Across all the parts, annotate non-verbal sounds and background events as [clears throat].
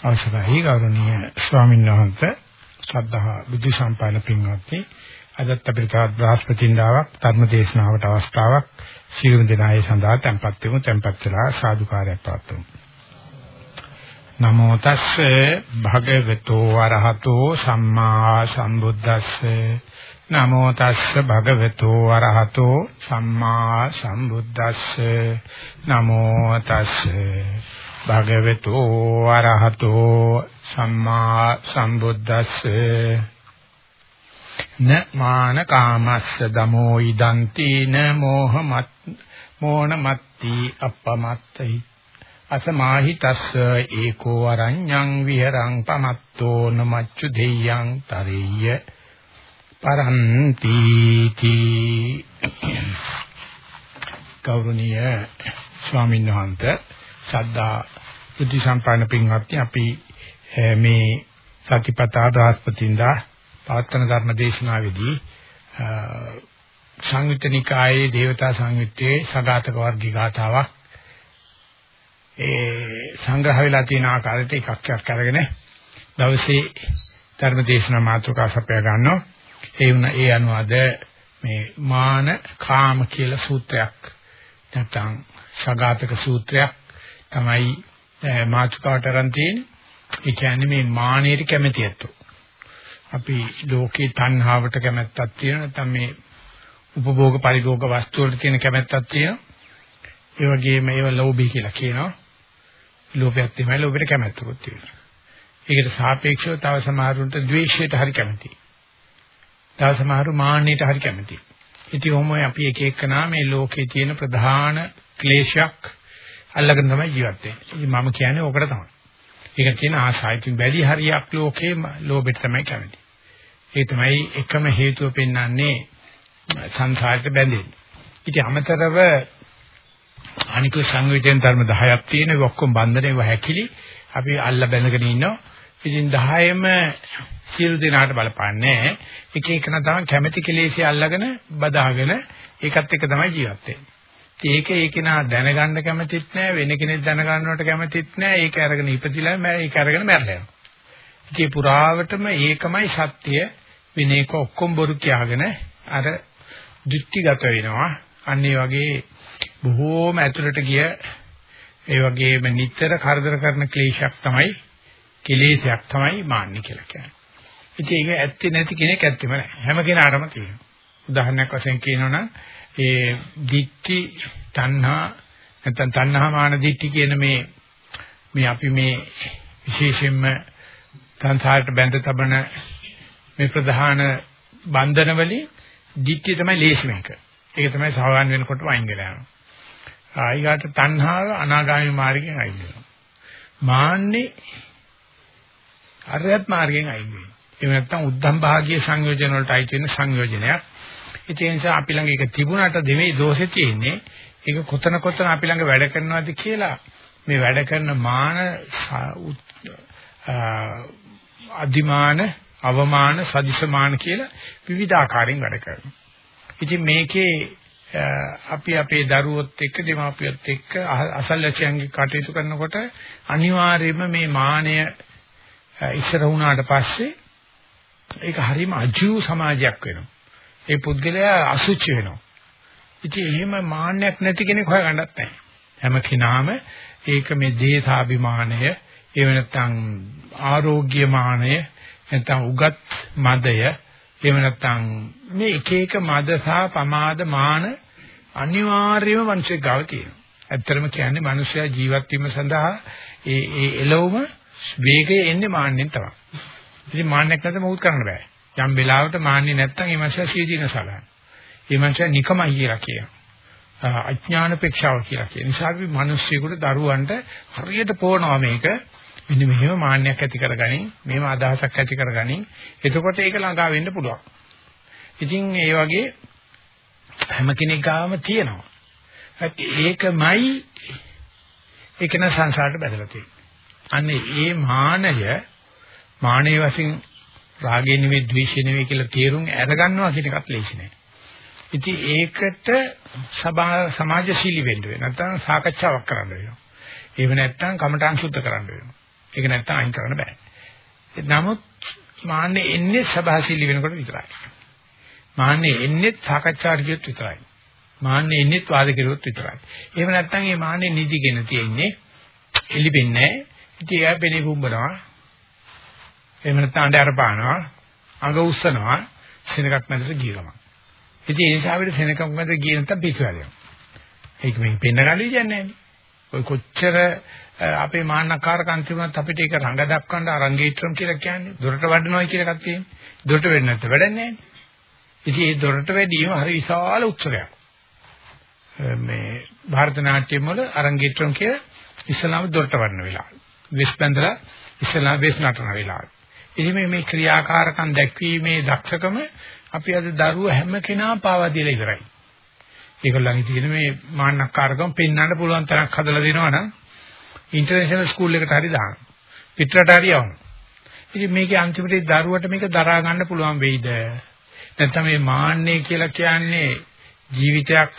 අවසරයි ගෞරවනීය ස්වාමීන් වහන්සේ ශ්‍රද්ධා බුද්ධ සම්පන්න පින්වත්නි අදත් අපිට තවත් බ්‍රහස්පතින්දාවක් ධර්ම දේශනාවට අවස්ථාවක් සියලු දෙනායේ සඳහා tempත් වෙමු tempත් වෙලා සාදුකාරයක් පවත්වමු. නමෝ තස්සේ භගවතු වරහතෝ සම්මා සම්බුද්දස්සේ. නමෝ තස්සේ භගවතු වරහතෝ සම්මා සම්බුද්දස්සේ. නමෝ තස්සේ භගවතු ආරහතෝ සම්මා සම්බුද්දස්සේ. න මාන කාමස්ස දමෝ ඉදන්ති න මෝහමත් මෝනමත්ති අපමත්තයි අසමාහිතස්ස ඒකෝ අරඤ්ඤං විහරං පමත්තෝ නමච්චු දෙය්‍යං තරිය පරන්ති තී ගෞරවනීය ස්වාමීන් වහන්සේ සද්දා බුද්ධ සම්පන්න පින්වත්නි අපි මේ සතිපතා බ්‍රහස්පතින්දා පවත්වන ධර්ම දේශනාවේදී සංයුත්තනිකායේ දේවතා සංයුත්තේ සගතක වර්ගී ගාතාවක් ඒ සංග්‍රහ වෙලා තියෙන ආකාරයට එකක් එකක් අරගෙන දවසේ ධර්ම දේශනා මාතෘකා සපයා ගන්නවා. ඒ වුණ ඒ අනුවද මේ මාන කාම කියලා සූත්‍රයක් නැත්නම් සගතක සූත්‍රයක් තමයි මාතෘකාවට අරන් තියෙන්නේ. ඒ කියන්නේ මේ මානෙට කැමැති ඇත්තෝ. අපි ලෝකේ තණ්හාවට කැමැත්තක් තියෙනවා නැත්නම් මේ උපභෝග පරිභෝග වස්තු වලට තියෙන කැමැත්තක් තියෙනවා. ඒ වගේම ඒව ලෝභී කියලා කියනවා. ලෝභයත් තමයි ලෝභයට කැමැත්තකුත් තියෙනවා. ඒකට සාපේක්ෂව තව සමහරුන්ට ද්වේෂයට හරි කැමතියි. තව සමහරු මාන්නයට හරි කැමතියි. ඉතින් ඔහොමයි අපි එක එකනා මේ ලෝකේ තියෙන ප්‍රධාන ක්ලේශයක් අල්ලගෙන තමයි ජීවත් වෙන්නේ. ඉතින් මම කියන්නේ ඕකට තමයි. ඒක කියන ආසයිතින් වැඩි හරියක් ලෝකේ ලෝභෙට තමයි කැමති. ඒ තමයි එකම හේතුව පෙන්වන්නේ සංසාරයට බැඳෙන්නේ. ඉතින් අමතරව අනික සංවිධාන ධර්ම 10ක් තියෙන ඒ ඔක්කොම බන්ධනේ ව හැකිලි අපි අල්ල බැඳගෙන ඉන්නවා. ඉතින් 10ෙම සියලු දෙනාට බලපාන්නේ එක එකන තමයි කැමැති කෙලෙසිය අල්ලගෙන බදාගෙන ඒකත් එක්ක තමයි ජීවත් වෙන්නේ. ඒක ඒක නා දැනගන්න කැමතිත් නෑ වෙන කෙනෙක් දැනගන්නවට කැමතිත් නෑ ඒක අරගෙන ඉපදිලා මම ඒක අරගෙන මැරලා යනවා. ඉතින් පුරාවටම ඒකමයි සත්‍ය වෙන එක ඔක්කොම බොරු කියාගෙන අර දෘෂ්ටිගත වෙනවා. අන්න ඒ වගේ බොහෝම ඇතුළට ගිය ඒ වගේම නිතර කරදර කරන ක්ලේශයක් තමයි කෙලෙසයක් තමයි මාන්නේ කියලා කියන්නේ. ඉතින් ඒක ඇත්තේ නැති කෙනෙක් ඇත්තෙම නෑ. හැම කෙනාටම තියෙනවා. උදාහරණයක් වශයෙන් කියනවනම් ඒ දික්ටි තණ්හා නැත්නම් තණ්හා මාන දික්ටි කියන මේ මේ අපි මේ විශේෂයෙන්ම සංසාරයට බැඳ තබන මේ ප්‍රධාන බන්ධන වලින් දික්ටි තමයි ලේසිම එක. ඒක තමයි සාවාන් වෙනකොට වයින් ගලා යනවා. ආයිගාට තණ්හාව අනාගාමී මාර්ගයෙන් අයින් වෙනවා. මාන්නේ අරයත් මාර්ගයෙන් අයින් වෙනවා. ඒ නැත්තම් උද්ධම් භාගීය සංයෝජන වලට අයිති වෙන සංයෝජනයක්. ඒ නිසා අපි ළඟ ඒක තිබුණාට දෙමේ දෝෂේ තියෙන්නේ ඒක කොතන කොතන අපි ළඟ වැඩ කරනවද කියලා මේ වැඩ කරන මාන අදිමාන අවමාන සදිසමාන කියලා විවිධාකාරයෙන් වැඩ කරනවා. ඉතින් මේකේ අපි අපේ දරුවොත් එක්ක දෙමාපියොත් එක්ක අසල්වැසියන්ගේ කටයුතු කරනකොට අනිවාර්යයෙන්ම මේ මානය ඉස්සර වුණාට පස්සේ ඒක හරිම අජීව සමාජයක් වෙනවා. ඒ පුද්ගලයා අසුචි වෙනවා. ඉතින් එහෙම මාන්නයක් නැති කෙනෙක් හොයගන්නත් නැහැ. හැම කෙනාම ඒක මේ දේහාභිමානය, එහෙම නැත්නම් ආරෝග්‍ය මානය, නැත්නම් උගත් මදය, එහෙම නැත්නම් මේ එක එක මද සහ පමාද මාන අනිවාර්යයෙන්ම මිනිස්සු ගාව තියෙනවා. ඇත්තටම කියන්නේ මිනිස්සයා ජීවත් වීම සඳහා ඒ ඒ එළවම වේගය එන්නේ මාන්නෙන් තමයි. ඉතින් මාන්නයක් නැත්නම් මොකුත් කරන්න බෑ. යම් වෙලාවකට මාන්නේ නැත්තම් ඒ මනුස්සයා සීදීන සලහන. ඒ මනුස්සයා නිකමයි කියලා කියනවා. අඥානපේක්ෂාව කියලා කියන නිසා අපි මිනිස්සුෙකුට දරුවන්ට හරියට පොවනවා මේක. මෙන්න මෙහෙම මාන්නයක් ඇති කරගනින් මෙහෙම අදහසක් ඇති කරගනින්. එතකොට ඒක ළඟා වෙන්න පුළුවන්. ඉතින් ඒ වගේ හැම කෙනෙක් ගාම තියෙනවා ඒකමයි ඒක න සංසාරට බැදලා තියෙන්නේ. අන්නේ ඒ මානය මානේ වශයෙන් රාගය නෙවෙයි ද්වේෂය නෙවෙයි කියලා තේරුම් අරගන්නවා කියන එකත් ලේසි නෑ. ඉතින් ඒකට සභා සමාජශීලී වෙන්න වෙනවා. නැත්නම් සාකච්ඡාවක් කරන්න වෙනවා. එහෙම නැත්නම් කමඨාන් සුද්ධ කරන්න වෙනවා. ඒක නැත්තම් අයින් කරන්න බෑ. නමුත් මාන්නේ එන්නේ සබහාශීලී වෙනකොට විතරයි. මාන්නේ එන්නේ සාකච්ඡාට කියොත් විතරයි. මාන්නේ එන්නේ වාද කෙරුවොත් විතරයි. එහෙම නැත්නම් මේ මාන්නේ නිදිගෙන තියෙන්නේ එලිපෙන්නේ නැහැ. ඉතින් එයා පෙනේ කුඹනවා. එහෙම නැත්නම් අඬ අරපානවා. අඟ උස්සනවා. සෙනගක් මැදට ගියගම. ඉතින් ඒ නිසා අපිට සෙනගක් මැදට ගිය නැත්නම් පිස්සු හැදෙනවා. ඒක මේ පෙන්න ගන්න විදියක් ඔය කොච්චර අපේ මාන්නකාරකම් තිබුණත් අපිට ඒක රඟ දක්වන්න අරංගීත්‍රම් කියලා කියන්නේ දොරට වඩනවයි කියලා එකක් තියෙනවා. දොරට වෙන්නේ නැත්නම් වැඩන්නේ නැහැ. ඉතින් ඒ දොරට වැඩිම හරි විශාල උත්සවයක්. මේ ಭಾರತ නාට්‍යම් වල අරංගීත්‍රම් කිය ඉස්ලාම දොරට වඩන වෙලාව. වෙස් බඳලා ඉස්ලාම වෙස් නටන වෙලාව. ඉතින් මේ මේ ක්‍රියාකාරකම් දැක්වීමේ දක්ෂකම අපි අද දරුව හැම කෙනා පාවා දීලා ඉවරයි. ඒගොල්ලන් තියෙන මේ මාන්නක්කාරකම් පෙන්වන්න පුළුවන් තරක් හදලා දෙනවා නම් ඉන්ටර්නැෂනල් ස්කූල් එකට හරි දාන්න. පිටරට හරි යවන්න. ඉතින් මේකේ අන්තිමට දරුවට මේක දරා ගන්න පුළුවන් වෙයිද? නැත්නම් මේ මාන්නේ කියලා කියන්නේ ජීවිතයක්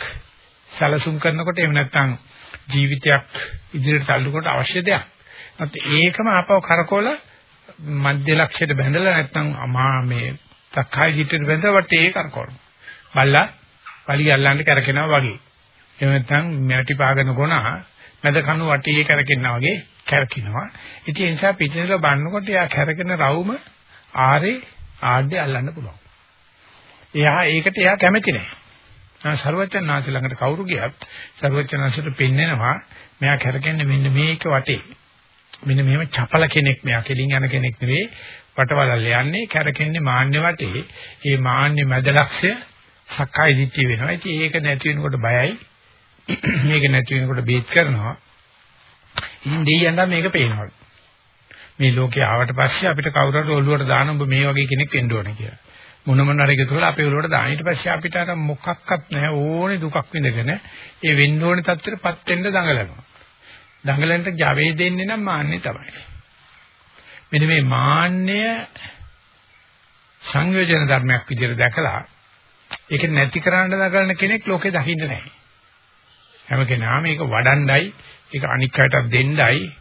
සැලසුම් කරනකොට එහෙම නැත්නම් ජීවිතයක් ඉදිරියට තල්ලුකොට අවශ්‍ය දෙයක්. නැත්නම් ඒකම ආපහු කරකවල මධ්‍ය ලක්ෂයට බැඳලා නැත්නම් අමා මේ තක්කයි හිතේ බැඳලා වටේ කරකවන. බල්ලා පලි අල්ලන්න කරකිනවා වගේ. එහෙම නැත්නම් මැටි පාගන ගොනා මැද කණු වටේ කරකිනවා වගේ කරකිනවා. ඉතින් ඒ නිසා පිටිනල බannකොට යා කරකින රවුම ආරේ ආඩේ අල්ලන්න පුළුවන්. එයා ඒකට එයා කැමති නැහැ. ආ සර්වචනාංශ ළඟට කවුරු ගියත් සර්වචනාංශට පෙන්නනවා මෙයා කරකැන්නේ මෙන්න මේක වටේ. මෙන්න මෙහෙම චපල කෙනෙක් මෙයා කෙලින් යන කෙනෙක් නෙවෙයි වටවලල් යන්නේ කරකැන්නේ මාන්නේ වටේ. ඒ මාන්නේ මැද ලක්ෂ්‍ය සක්කාය දිට්ඨිය වෙනවා. ඉතින් ඒක නැති වෙනකොට බයයි. මේක නැති වෙනකොට බේත් කරනවා. ඉතින් දෙයියන්ට මේක පේනවා. මේ ලෝකේ ආවට පස්සේ අපිට කවුරුහරි ඔළුවට දාන ඔබ මේ වගේ කෙනෙක් වෙන්න ඕනේ කියලා. මොන මොන හරි එකතු කරලා අපේ ඔළුවට දාන. ඊට පස්සේ අපිට අර මොකක්වත් නැහැ ඕනේ දුකක් විඳගෙන ඒ වෙන්න ඕනේ තත්ත්වෙටපත් වෙන්න දඟලනවා. දඟලන්ට ජවයේ දෙන්නේ නම් මාන්නේ තමයි. මෙන්න මේ මාන්නය සංයෝජන ධර්මයක් විදිහට දැකලා ඒක නැති කරන්න දඟලන කෙනෙක් ලෝකේ දකින්න නැහැ. හැම කෙනාම මේක වඩණ්ඩයි, ඒක අනික් අයටත් දෙන්නයි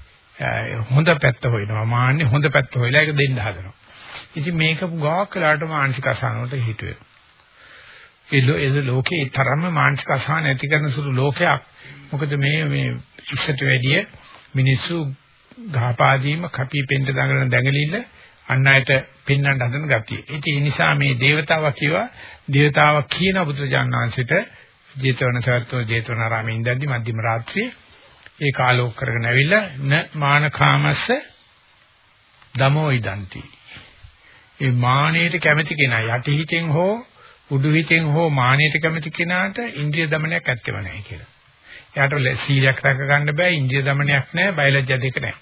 හොඳ පැත්ත හොයනවා. මාන්නේ හොඳ පැත්ත හොයලා ඒක දෙන්න හදනවා. ඉතින් මේක ගාක් කලකට මානසික අසහනවලට හේතු වෙනවා. ඒ ලෝකේ තරම්ම මානසික අසහන ඇති කරන සුළු ලෝකයක්. මොකද මේ මේ ඉස්සට වැඩිය මිනිස්සු ගහපාදීම කපි පෙන්ට දඟලන දැඟලිල්ල අන් අයට පෙන්වන්න හදන ගතිය. ඒ නිසා මේ దేవතාවා කියවා దేవතාවා කියන පුත්‍රජානංශයට ජේතවන සර්තෝ ජේතවනාරාමේ ඉඳන්දි මධ්‍යම රාත්‍රියේ ඒ කාලෝක කරගෙන ඇවිල්ලා න මානකාමස්ස දමෝ ඉදන්ති. ඒ මානෙට කැමති කෙනා යටිහිතෙන් හෝ උඩු හිතෙන් හෝ මානෙට කැමති කෙනාට ඉන්ද්‍රිය දමනයක් ඇත්තෙම නැහැ කියලා. එයාට සීලයක් රැක ගන්න බෑ ඉන්ද්‍රිය දමනයක් නැහැ බයලජ්‍ය දෙක නැහැ.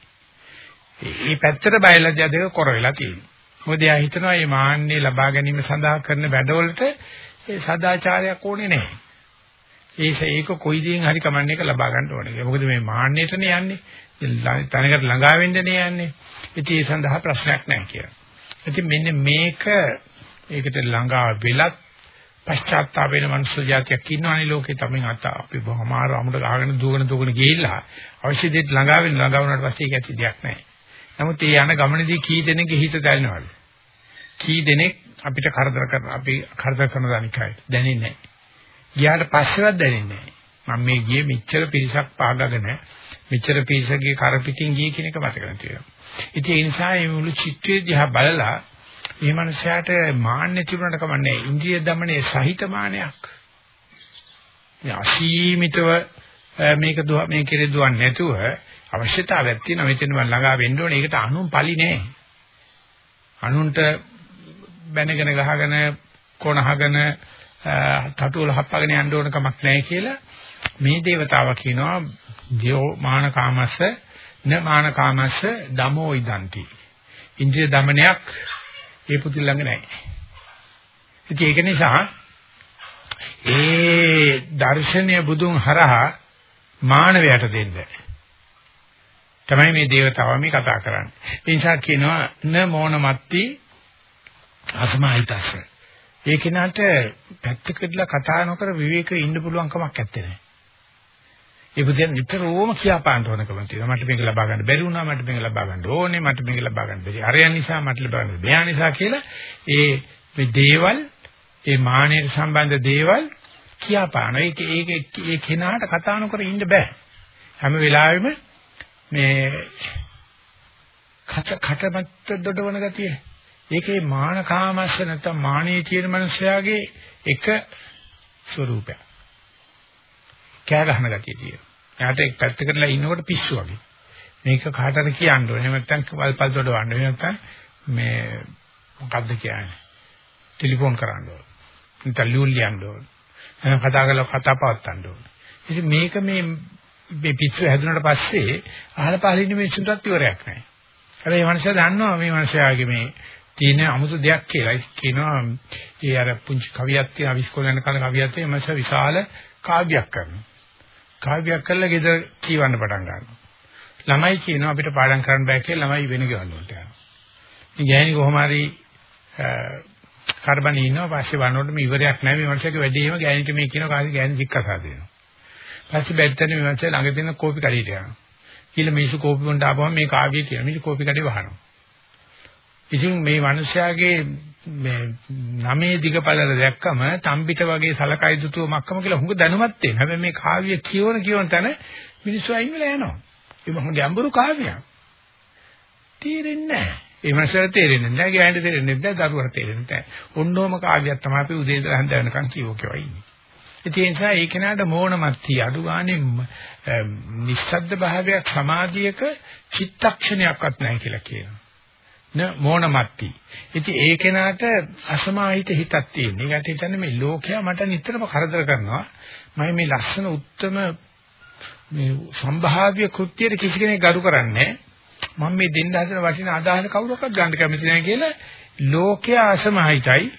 මේ පැත්තට බයලජ්‍ය දෙක කර වෙලා තියෙනවා. මොකද එයා හිතනවා මේ මාන්නේ ලබා ගැනීම සඳහා කරන වැඩවලට ඒ සදාචාරයක් ඕනේ නැහැ. ඒක ඒක කොයි දෙයෙන් හරි කමන්නේ එක ලබා ගන්න ඕනේ. මොකද මේ මාන්නයටනේ යන්නේ. තනකට ළඟා වෙන්නනේ යන්නේ. ඉතින් ඒ සඳහා ප්‍රශ්නයක් නැහැ කියලා. ඉතින් මෙන්න මේක ඒකට ළඟා වෙලත් පශ්චාත්තාප වෙන මනුස්ස జాතියක් ඉන්නවනේ ලෝකේ තමයි අත අපි බොහොමාර අමුඩ ගහගෙන දුවගෙන දුවගෙන ගිහිල්ලා අවශ්‍ය දෙයට ළඟා වෙන ළඟා වුණාට පස්සේ ඒක ඇති දෙයක් නැහැ. නමුත් ඒ යන ගමනේදී කී දෙනෙක්ගේ හිත දැනෙනවද? කී දෙනෙක් අපිට කරදර කරන අපි කරදර කරන දනිකයි දැනෙන්නේ නැහැ. ගියාට පස්සෙවත් දැනෙන්නේ නැහැ. මම මේ ගියේ මෙච්චර පිරිසක් පාගගෙන මෙච්චර පිරිසගේ කරපිටින් ගියේ කියන එක මතක නැති වෙනවා. ඉතින් ඒ නිසා මේ මුළු චිත්‍රය දිහා බලලා මේ මනුස්සයාට මාන්නේ තිබුණට කමන්නේ ඉන්ද්‍රිය দমনයේ සහිත මානයක්. අසීමිතව මේක දුව මේ කෙරේ දුවන්නේ නැතුව අවශ්‍යතාවයක් තියෙනවා මෙතන මම ළඟා වෙන්න ඕනේ. ඒකට අනුන් පලි නෑ. අනුන්ට බැනගෙන ගහගෙන කොනහගෙන තටුවල හප්පගෙන යන්න ඕන කමක් නැහැ කියලා මේ దేవතාවා කියනවා දියෝ මානකාමස්ස න මානකාමස්ස දමෝ ඉදන්ති. ඉන්ද්‍රිය দমনයක් ඒ පුදුල ළඟ නැහැ. ඉතින් ඒක නිසා ඒ දර්ශනීය බුදුන් හරහා මානවයට දෙන්න. තමයි මේ దేవතාව මේ කතා කරන්නේ. ඒ නිසා කියනවා න මොන මත්ති අසමාහිතස්ස. ඒ කෙනාට පැත්තකටලා කතා නොකර විවේකව ඉන්න පුළුවන් කමක් නැත්තේ. ඒ බුදියන් නිතරම කියා පාන්න ඕනකම තියෙනවා. මට මේක ලබා ගන්න බැරි වුණා, මට මේක ලබා ගන්න ඕනේ, මට මේක ලබා ගන්න බැරි. අරයන් නිසා මට ලබා ගන්න බෑ නිසා කියලා ඒ මේ දේවල්, ඒ මානෙට සම්බන්ධ දේවල් කියා පාන. ඒක ඒක ඒ කෙනාට කතා නොකර ඉන්න බෑ. හැම වෙලාවෙම මේ කට කටමත් දොඩවන ගතිය. ඒකේ මාන කාමස්ස නැත්නම් මානෙය කියන මනුස්සයාගේ එක ස්වરૂපයක්. කෑ ගහන ගතිය තියෙනවා. එයාට එක් පැත්තකටලා ඉන්නකොට පිස්සු වගේ. මේක කාටද කියන්න ඕනේ. නැත්නම් වල්පල් දොඩවන්න. නැත්නම් මේ මොකද්ද කියන්නේ? ටෙලිෆෝන් කරන්න ඕනේ. නැත්නම් ලියුම් ලියන්න ඕනේ. එහෙනම් කතා කරලා කතා පවත්වන්න ඕනේ. ඉතින් මේක මේ මේ පිස්සු හැදුනට පස්සේ අහල පහල ඉන්න මිනිස්සුන්ටත් ඉවරයක් නැහැ. හැබැයි මේ මනුස්සයා දන්නවා මේ මනුස්සයාගේ මේ තියෙන 아무තු දෙයක් කියලා. කියනවා ඒ අර පුංචි කවියක් තියෙන අවිස්කෝල යන කාලේ කවියක් තියෙන මනුස්සයා විශාල කාව්‍යයක් කරනවා. කාව්‍යයක් කරලා ගෙදර කියවන්න පටන් ගන්නවා. ළමයි කියනවා අපිට පාඩම් කරන්න බෑ කියලා ළමයි වෙන ගෙවල් වලට යනවා. ඉතින් ගෑණි කොහොම හරි කරබනේ ඉන්නවා පස්සේ වන්නකොට මේ ඉවරයක් නැහැ මේ මනුස්සයාගේ වැඩේම ගෑණිට මේ කියනවා කාගේ ගෑණි දික්කසා දෙනවා. පස්සේ බැද්දට මේ මනුස්සයා ළඟ තියෙන කෝපි කඩේට යනවා. කියලා මිනිස්සු කෝපි බොන්න ආපුවම මේ කාව්‍ය කියන මිනිස්සු කෝපි කඩේ වහනවා. ඉතින් මේ මිනිස්යාගේ මේ නමේ දිගපළල දැක්කම තම්බිට වගේ සලකයි දුතුව මක්කම කියලා හුඟ දැනුමත් තියෙන. හැබැයි මේ කාව්‍ය කියවන කියවන තැන මිනිස්සු අයින් වෙලා යනවා. ඒ මොහොම ගැඹුරු කාව්‍යයක්. තේරෙන්නේ නැහැ. ඒ මනසට තේරෙන්නේ නැහැ, ගෑනට තේරෙන්නේ නැහැ, දරුවට තේරෙන්නේ නැහැ. ඔන්නෝම කාව්‍යයක් තමයි අපි උදේ ඉඳලා හන්ද වෙනකන් කියවෝ කියවයි ඉන්නේ. ඒ නිසා ඒ කෙනාට මෝනමත් තිය අඩු ගානේ නිස්සද්ද භාවයක් සමාධියක චිත්තක්ෂණයක්වත් නැහැ කියලා කියනවා. න මෝනමත්ති. ඉතින් ඒ කෙනාට අසමාහිත හිතක් තියෙන. ඒකට හිතන්නේ මේ ලෝකයා මට නිතරම කරදර කරනවා. මම මේ ලස්සන උත්තරම මේ සම්භාව්‍ය කෘත්‍යයට කිසි කෙනෙක් ගරු කරන්නේ මම මේ දෙන්න හදන වටින අදහස කවුරක්වත් ගන්න කැමති නැහැ කියලා ලෝකයා අසමාහිතයි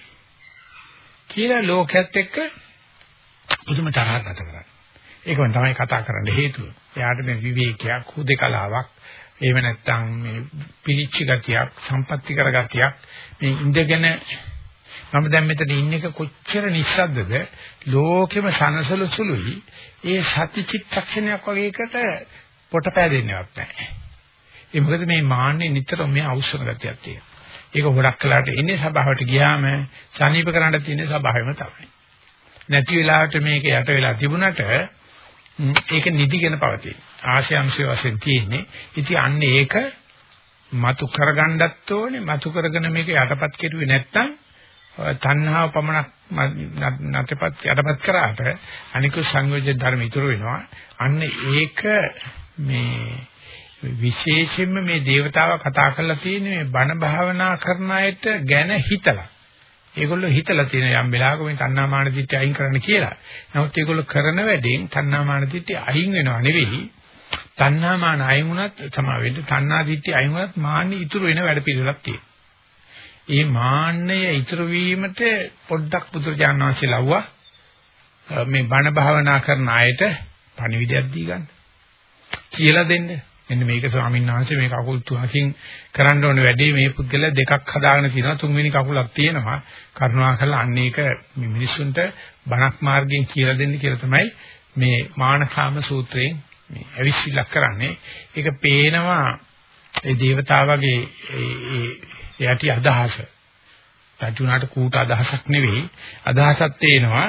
කියලා ලෝකයේත් එක්ක පුදුම තරහක් ගත කරන්නේ. ඒකම තමයි කතා කරන්න හේතුව. එයාට මේ විවේකයක්, හුදේකලාවක්, එහෙම නැත්නම් මේ පිළිච්ච ගතියක්, සම්පත්‍ති කර ගතියක් මේ ඉඳගෙන මම දැන් මෙතන ඉන්න එක කොච්චර නිස්සද්දද ලෝකෙම සනසලු සුළුයි ඒ සති චිත්තක්ෂණයක් වගේ එකට පොට පෑදෙන්නේවත් නැහැ. ඒ මොකද මේ මාන්නේ නිතරම මේ අවශ්‍යම ගතියක් තියෙනවා. ඒක ගොඩක් කලකට ඉන්නේ සභාවට ගියාම සනීප කරන්න තියෙන සභාවෙම තමයි. නැති වෙලාවට මේක යට වෙලා තිබුණට ඒක නිදිගෙන පවතී. ආශයංශය වශයෙන් තියෙන්නේ. ඉතින් අන්න ඒක මතු කරගන්නත් ඕනේ. මතු කරගෙන මේක යටපත් කෙරුවේ නැත්නම් තණ්හාව පමණක් නැතපත් යටපත් කරාට අනිකුත් සංයෝජන ධර්ම ඉතුරු වෙනවා. අන්න ඒක මේ විශේෂයෙන්ම මේ దేవතාව කතා කරලා තියෙන මේ බණ භාවනා කරන අයට ගැන හිතලා ඒගොල්ලෝ හිතලා තියෙන යම් වෙලාවක මේ තණ්හාමාන දිට්ඨිය අයින් කරන්න කියලා. නමුත් ඒගොල්ලෝ කරන වැඩෙන් තණ්හාමාන දිට්ඨිය අයින් වෙනව නෙවෙයි. තණ්හාමාන අයින් වුණත් සමා වෙන්න තණ්හා දිට්ඨිය අයින් වුණත් මාන්න ඉතුරු වෙන වැඩ පිළිවෙලක් තියෙනවා. ඒ මාන්නය ඉතුරු වීමට පොඩ්ඩක් පුදුරජාන වහන්සේ ලව්වා මේ බණ භාවනා කරන අයට පණිවිඩයක් දී ගන්න. කියලා දෙන්න. මෙන්න මේක ස්වාමීන් වහන්සේ මේ කකුල් තුනකින් කරන්න ඕන වැඩේ මේ පුද්ගලයා දෙකක් හදාගෙන තියෙනවා තුන්වෙනි කකුලක් තියෙනවා කරුණාකරලා අන්න ඒක මේ මිනිස්සුන්ට බණක් මාර්ගයෙන් කියලා දෙන්න කියලා තමයි මේ මානකාම සූත්‍රයෙන් මේ අවිශ්විලක් කරන්නේ ඒක පේනවා ඒ దేవතාවගේ ඒ යටි අදහස පැතුණාට කූට අදහසක් නෙවෙයි අදහසක් තේනවා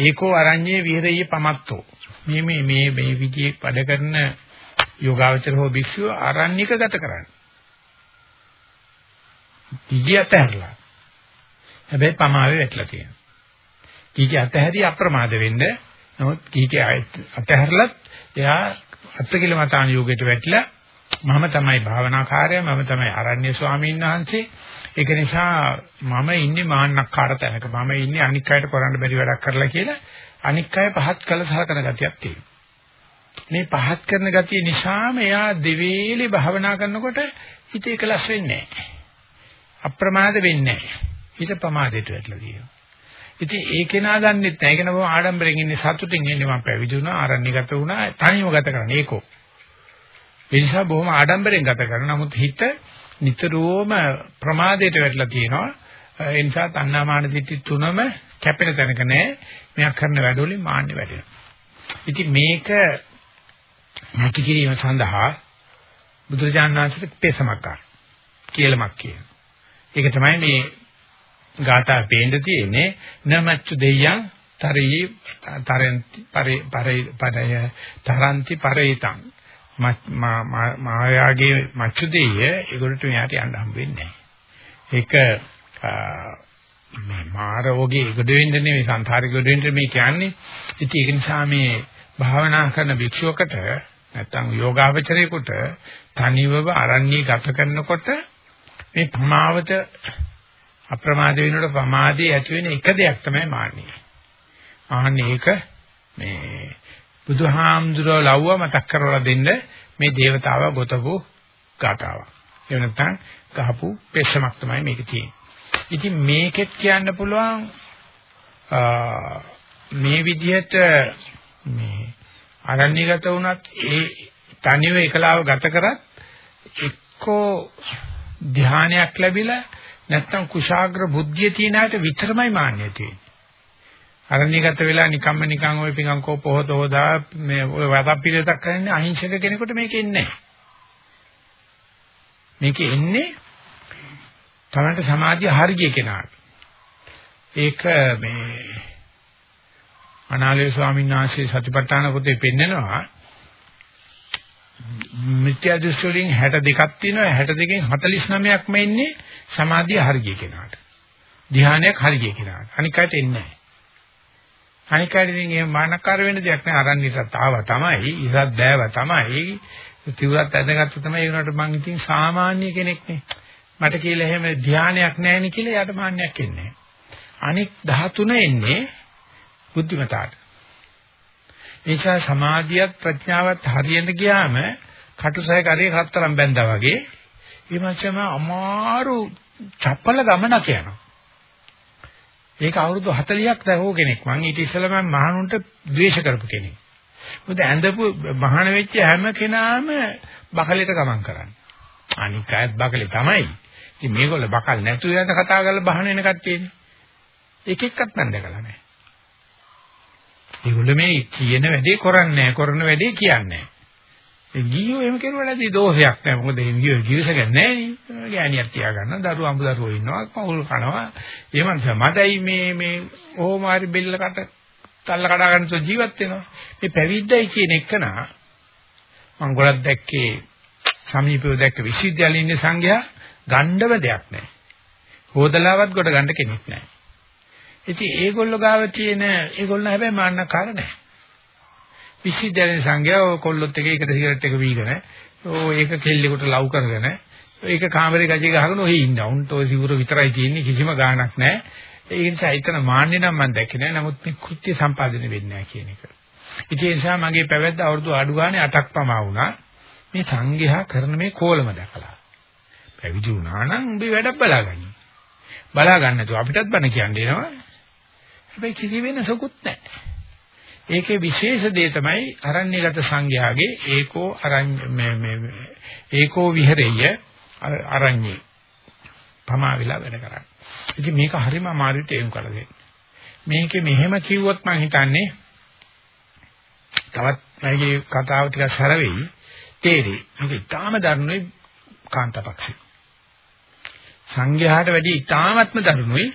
ඒකෝ අරඤ්ඤේ විහෙරයේ පමත්තෝ මේ මේ මේ මේ විදිහේ වැඩ කරන යෝගාවචර හෝ භික්ෂුව ආරණ්‍යක ගත කරන්නේ. කිජි අතහැරලා. හැබැයි පමාවේ වැටලා තියෙනවා. කිජි අතහැරි අප්‍රමාද වෙන්න. නමුත් කීකේ අතහැරලත් එයා අත්කිලමතාන යෝගයට වැටිලා මම තමයි භාවනාකාරය මම තමයි ආරණ්‍ය ස්වාමීන් වහන්සේ ඒක නිසා මම ඉන්නේ මාන්නක්කාර තැනක මම ඉන්නේ අනික් අයට කරන්න බැරි වැඩක් කරලා කියලා අනික් අය පහත් කළ සලකන ගතියක් තියෙනවා මේ පහත් කරන ගතිය නිසාම එයා දෙවේලේ භාවනා කරනකොට හිත එකලස් වෙන්නේ නැහැ. අප්‍රමාද වෙන්නේ නැහැ. හිත ප්‍රමාදයට වැටලා තියෙනවා. ඉතින් ඒක නා ගන්නෙත් නැහැ. ඒක නම ආඩම්බරෙන් ඉන්නේ සතුටින් ඉන්නේ මම පැවිදි වුණා, ආරණ්‍යගත වුණා, තනියම ගත කරන්නේ ඒකෝ. ඒ නිසා බොහොම ආඩම්බරෙන් ගත කරන නමුත් හිත නිතරම ප්‍රමාදයට වැටලා තියෙනවා. ඒ නිසා තණ්හාමාන දිට්ඨි තුනම කැපෙන තැනක නැහැ. මෙයක් කරන වැඩවලින් මාන්නේ වැඩෙනවා. ඉතින් මේක නැති කිරීම සඳහා බුදුරජාණන් වහන්සේට පෙසමක් ගන්න. කියලාමක් කියන. ඒක තමයි මේ ගාථා පේන්න තියෙන්නේ නමච්චු දෙයයන් තරී තරන්ති පරේ පරේ පරය තරන්ති පරේතං මායාගේ මච්චු දෙය ඒගොල්ලට මෙයාට යන්න හම්බ වෙන්නේ නැහැ. ඒක මේ මාරෝගේ ගොඩ වෙන්න නෙවෙයි සංසාරික ගොඩ වෙන්න මේ කියන්නේ. ඉතින් ඒක නිසා මේ භාවනා කරන භික්ෂුවකට නැත්තම් යෝගාවචරයේකට තනිවව අරණ්‍ය ගත කරනකොට මේ ප්‍රමාවත අප්‍රමාද වෙනකොට ප්‍රමාදයේ ඇති වෙන එක දෙයක් තමයි මාන්නේ. ආන්නේ ඒක මේ බුදුහාමුදුරුවෝ ලව්ව මතක් කරවලා දෙන්න මේ దేవතාව ගොතපු ගාතාවක්. ඒ නැත්තම් ගහපු පෙස්සමක් තමයි මේක තියෙන්නේ. ඉතින් මේකෙත් කියන්න පුළුවන් මේ විදිහට මේ අරණ්‍යගත වුණත් ඒ තනිව එකලාව ගත කරත් එක්කෝ ධානයක් ලැබිලා නැත්තම් කුශාග්‍ර බුද්ධිය තියන අයට විතරමයි මාන්නය තියෙන්නේ. අරණ්‍යගත වෙලා නිකම්ම නිකන් ওই පිඟන් කෝප හොත හොදා මේ ඔය වතක් පිළිතක් කරන්නේ අහිංසක කෙනෙකුට මේක එන්නේ නැහැ. මේක එන්නේ තමන්ට සමාධිය හරිය කෙනාට. ඒක මේ අනාලේ ස්වාමීන් වහන්සේ සතිපට්ඨාන පොතේ පෙන්නනවා මිත්‍යා දෘෂ්ටි වලින් 62ක් තියෙනවා 62කින් 49ක්ම ඉන්නේ සමාධිය හරිය කෙනාට. ධ්‍යානයක් හරිය කෙනාට. අනික අයට එන්නේ නැහැ. අනික අයට ඉතින් එහෙම මානකාර වෙන්න දෙයක් නැහැ. අරන්නිසත් ආවා තමයි, ඉසත් බෑවා තමයි, තිවුරත් ඇදගත්ත තමයි ඒ වුණාට මං ඉතින් සාමාන්‍ය කෙනෙක් නේ. මට කියලා එහෙම ධානයක් නැහැ නේ කියලා යාට මාන්නයක් එන්නේ. අනික් 13 එන්නේ බුද්ධිමතාට. ඒසා සමාධියත් ප්‍රඥාවත් හරියට ගියාම කටුසය කරේ හතරම් බැඳා වගේ ඊමණචම අමාරු චපල ගමනක් යනවා. ඒක අවුරුදු 40ක් දැකෝ කෙනෙක්. මං ඊට ඉස්සෙල්ලා මම මහණුන්ට ද්වේෂ කරපු කෙනෙක්. මොකද ඇඳපු මහාන වෙච්ච හැම කෙනාම බකලෙට ගමන් කරන්නේ. අනික් අයත් බකලේ තමයි. ඉතින් මේගොල්ලෝ බකල් නැතුව යන කතා කරලා බහන වෙන කට්ටියනේ. එක එක්කත් මම දැකලා නැහැ. ඒගොල්ලෝ මේ කියන වැඩේ කරන්නේ කරන වැඩේ කියන්නේ ඒ ගියෝ එහෙම කෙරුවලදී දෝෂයක් නැහැ. මොකද ඒ ගියෝ කිවිසගෙන නැහැ නේ. ගෑණියක් තියාගන්න දරුවෝ අඹ දරුවෝ ඉන්නවා. පවුල් කනවා. ඒ මංස මදයි මේ මේ ඕමාරි බෙල්ලකට තල්ල කඩා ගන්න ජීවත් වෙනවා. මේ පැවිද්දයි කියන එකනා මම ගොඩක් දැක්කේ සමීපව දැක්ක විශ්වවිද්‍යාලේ ඉන්න සංඝයා ගණ්ඩව දෙයක් නැහැ. හොදලාවත් ගොඩ ගන්න කෙනෙක් නැහැ. ඉතින් ඒගොල්ලෝ ගාව තියෙන ඒගොල්ලෝ හැබැයි මාන්නකාර නැහැ. විශ්වවිද්‍යාලේ සංඝයා කොල්ලොත් එක එකට සිගරට් එක වීගෙන ඕ ඒක කෙල්ලෙකුට ලව් කරගෙන ඒක කාමරේ ගජේ ගහගෙන ඔහි ඉන්නවා. උන්ට ඔය සිවුර විතරයි තියෙන්නේ කිසිම ගාණක් නැහැ. ඒ නිසා හිතන මාන්නේ නම් මම දැක්කේ නැහැ. නමුත් මේ කෘත්‍ය සම්පාදනය වෙන්නේ නැහැ කියන එක. ඒ නිසා මගේ පැවැත්ත අවුරුදු අඩු ගානේ 8ක් පමා වුණා. මේ සංඝයා කරන මේ කෝලම දැකලා. පැවිදි වුණා නම් උඹේ වැඩක් බලාගන්න. බලා ගන්න නැතුව අපිටත් බණ කියන්න එනවා. හැබැයි කිසි වෙනසකුත් නැහැ. ඒකේ විශේෂ දේ තමයි අරණ්‍යගත සංඝයාගේ ඒකෝ අරඤ්‍ය මේ මේ ඒකෝ විහෙරෙය අරඤ්ඤේ පමා වෙලා වැඩ කරන්නේ. ඉතින් මේක හරිම අමාරුයි තේරුම් කරලා දෙන්න. මේකේ මෙහෙම කිව්වොත් මම හිතන්නේ තවත් මේකේ කතාව ටිකක් සර වෙයි. තේරෙයි. මේක ඊටාම දරුණුයි කාන්තාපක්ෂි. සංඝයාට වැඩි ඊටාමත්ම දරුණුයි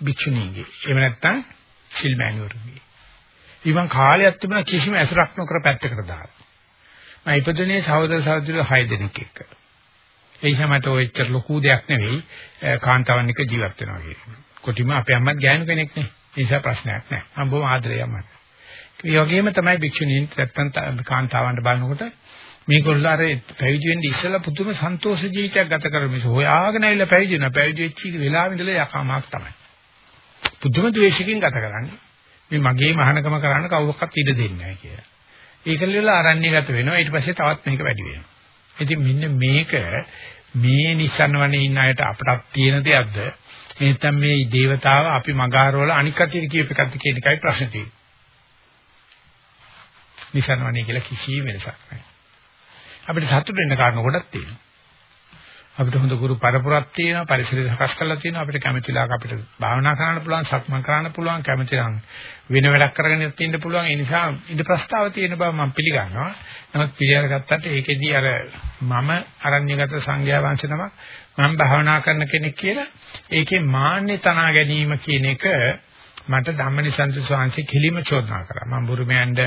භික්ෂුණීගේ. එහෙම නැත්නම් සිල්මෑණිවරුගේ. ඊවන් කාලයක් තිබුණා කිසිම ඇසුරක් නොකර පැත්තකට දාලා. මම ඉපදුනේ සහෝදර සහෝදරියෝ 6 දෙනෙක් එක්ක. ඒ නිසා මට ඔය එච්චර ලොකු දෙයක් නෙවෙයි කාන්තාවන් එක්ක ජීවත් වෙනවා කියන්නේ. කොටිම අපේ අම්මත් ගෑනු කෙනෙක් නේ. ඒ නිසා ප්‍රශ්නයක් නැහැ. මම බොහොම ආදරේ අම්මට. ඒ වගේම තමයි භික්ෂුණීන් නැත්තම් කාන්තාවන්ට බලනකොට මේගොල්ලෝ අර පැවිදි වෙන්න ඉස්සෙල්ලා පුදුම සන්තෝෂ ජීවිතයක් ගත කරමින් හොයාගෙන ඇවිල්ලා පැවිදි වෙනවා. පැවිදි වෙච්ච වෙලාවෙ ඉඳලා යකාමාක් තමයි. පුදුම ද්වේෂකින් ගත කරන්නේ. මේ මගේ මහානකම කරන්න කවුරක්වත් ඉඩ දෙන්නේ නැහැ කියලා. ඒකල ආරණ්‍යගත වෙනවා ඊට පස්සේ තවත් මේක වැඩි වෙනවා. ඉතින් මෙන්න මේක මේ නිසන්වනේ ඉන්න අයට අපටත් තියෙන දෙයක්ද නැත්නම් මේ දේවතාව අපි මගාරවල අනික් කටියට කියප එකක්ද කියන එකයි ප්‍රශ්නේ තියෙන්නේ. නිසන්වනේ කියලා කිසි වෙනසක් නැහැ. අපිට සතුට වෙන්න කාරණා ගොඩක් තියෙනවා. අපිට හොඳ ගුරු පරපුරක් තියෙනවා පරිසරය සකස් කරලා තියෙනවා අපිට කැමැතිලාක අපිට භාවනා කරන්න පුළුවන් සක්මන් කරන්න පුළුවන් කැමැතිනම් වෙන වැඩක් කරගෙන ඉන්න පුළුවන්. ඒ නිසා ඉද ප්‍රස්තාව තියෙන බව මම පිළිගන්නවා. නමුත් පිළිගත්තට ඒකෙදී අර මම අරණ්‍යගත සංඝයා වංශ නමක් මම භාවනා කරන කෙනෙක් කියලා ඒකේ මාන්නේ තනා ගැනීම කියන එක මට ධම්මනිසන්ත ස්වාමීන් කිලිම චෝදනා කරා. මම බුරුමයන්ද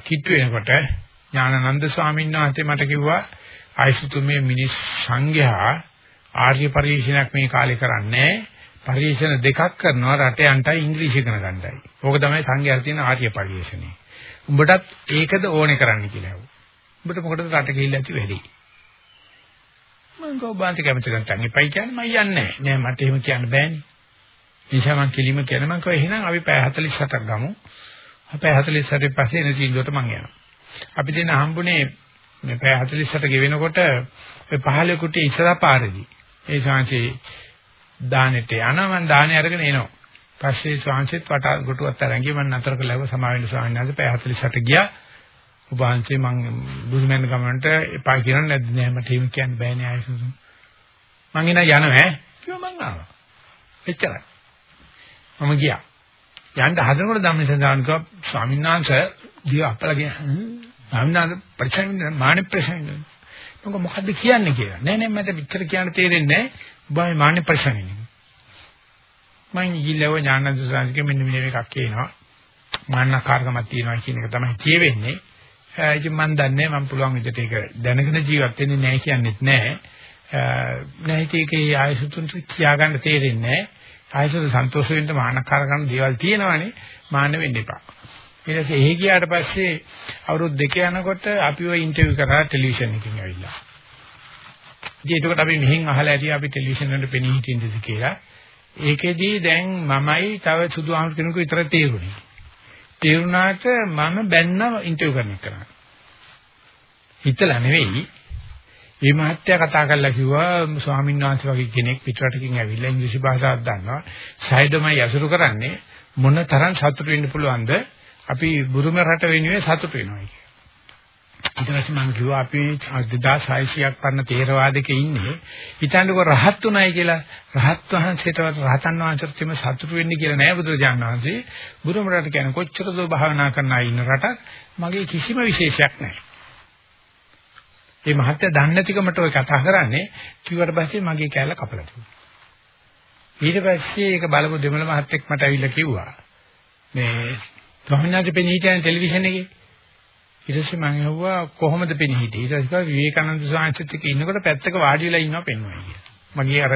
කිට්ටු වෙනකොට ඥානানন্দ ස්වාමීන් වහන්සේ මට කිව්වා ආයසුතුමේ මිනිස් සංඝයා ආර්ය පරිශීලනයක් මේ කාලේ කරන්නේ පරිශීලන දෙකක් කරනවා රටයන්ටයි ඉංග්‍රීසි ඉගෙන ගන්නයි. ඕක තමයි සංඝයාට තියෙන ආර්ය පරිශීලනය. උඹටත් ඒකද ඕනේ කරන්න කියලා ඇහුවා. උඹට මොකටද රට ගිහිල්ලා ඇති වෙලී? මම ගෝබාන්ති කැමති නැත්නම් එපයි කියන්නේ මම යන්නේ නෑ. නෑ මට එහෙම කියන්න බෑනේ. නිසා මම කිලිම කියන මම කිව්වා එහෙනම් අපි පැය 47ක් ගමු. අපි 47 පස්සේ එන තීන්දුවට මම යනවා. අපි දෙන හම්බුනේ මේ පැය 48 ගෙවෙනකොට ඔය පහළ කුටි ඉස්සරහා පාරේදී ඒ ශාංශේ දානෙට යනවා මම දානේ අරගෙන එනවා. පස්සේ ශාංශෙත් වට ගොටුවත් අරන් ගියා මම නතර කළා සමා වෙන ස්වාමීන් වහන්සේ පැය 48 ගියා. උපවාසයේ මම බුදුමෙන් ගමනට එපා කියනවා නැද්ද නෑ මට එහෙම කියන්න බෑනේ ආයෙත්. මං එන යනවා ඈ. කිව්වා මං ආවා. එච්චරයි. මම ගියා. යන්න හදනකොට ධම්මසඳාන කව ස්වාමීන් වහන්සේ දිව අපල ගියා. ස්වාමීන් වහන්සේ පරිචయం මානෙ ප්‍රශ්න මොකද මොකද්ද කියන්නේ කියලා. නෑ නෑ මට විතර කියන්න තේරෙන්නේ නෑ. ඔබයි මානෙ ප්‍රශ්න මම ගිහිල්ලා ඥානන්ද සාංශික මෙන්න මෙන්න එකක් කියනවා. මාන්නකාරකමක් තියෙනවා කියන එක තමයි කියවෙන්නේ. ඉතින් මම දන්නේ මම පුළුවන් විදිහට ඒක දැනගෙන ජීවත් වෙන්නේ නැහැ කියන්නෙත් නැහැ. නැහිත ඒකේ ආයසුතුන්ට කියා ගන්න තේරෙන්නේ නැහැ. ආයසුතු සන්තෝෂ වෙන්න මානකාර කරන දේවල් තියෙනවානේ මාන්න වෙන්න එපා. ඊට පස්සේ එහෙ ගියාට පස්සේ අවුරුදු දෙක යනකොට අපි ඔය ඉන්ටර්විව් කරා ටෙලිවිෂන් එකකින් ඇවිල්ලා. ඉතින් ඒකට අපි මෙහෙන් අහලා ඇති අපි ටෙලිවිෂන් වලට පෙනී හිටින්දද කියලා. ඒකෙදී දැන් මමයි තව සුදු ආහුරු කෙනෙකු විතර තේරුණේ. තේරුණාට මම බැන්න ඉන්ටර්විව් කරන එක. හිතලා නෙවෙයි මේ මහත්තයා කතා කරලා කිව්වා ස්වාමීන් වහන්සේ වගේ කෙනෙක් පිටරටකින් ඇවිල්ලා ඉංග්‍රීසි භාෂාවක් දන්නවා. සයිඩමයි අසුරු කරන්නේ මොන තරම් සතුටු වෙන්න පුළුවන්ද? අපි බුරුම රට වෙනුවෙන් සතුටු වෙනවා කියලා. ඊට පස්සේ මම කිව්වා අපි 2600ක් පරණ තේරවාදයක ඉන්නේ. හිතන්නකෝ රහත් උනායි කියලා රහත් වහන්සේටවත් රහතන් වහන්සේට තෙම සතුටු වෙන්නේ කියලා නෑ බුදුරජාණන් වහන්සේ. බුරුම රට කියන්නේ කොච්චර දෝ භාවනා කරන අය ඉන්න රටක් මගේ කිසිම විශේෂයක් නෑ. මේ මහත්ය දන්නේ නැතිකමට ඔය කතා කරන්නේ කිව්වට පස්සේ මගේ කැලල කපලා තිබුණා. ඊට පස්සේ ඒක බලපු දෙමළ මහත්තයෙක් මට ඇවිල්ලා කිව්වා මේ ස්වාමීන් වහන්සේ පෙනී හිටියනේ ටෙලිවිෂන් එකේ. ඊට පස්සේ මම ඇහුවා කොහොමද පෙනී හිටියේ? ඊට පස්සේ විවේකානන්ද ස්වාමීන් එක්ක ඉන්නකොට පැත්තක වාඩි වෙලා ඉන්නවා පෙන්වයි කියලා. මගේ අර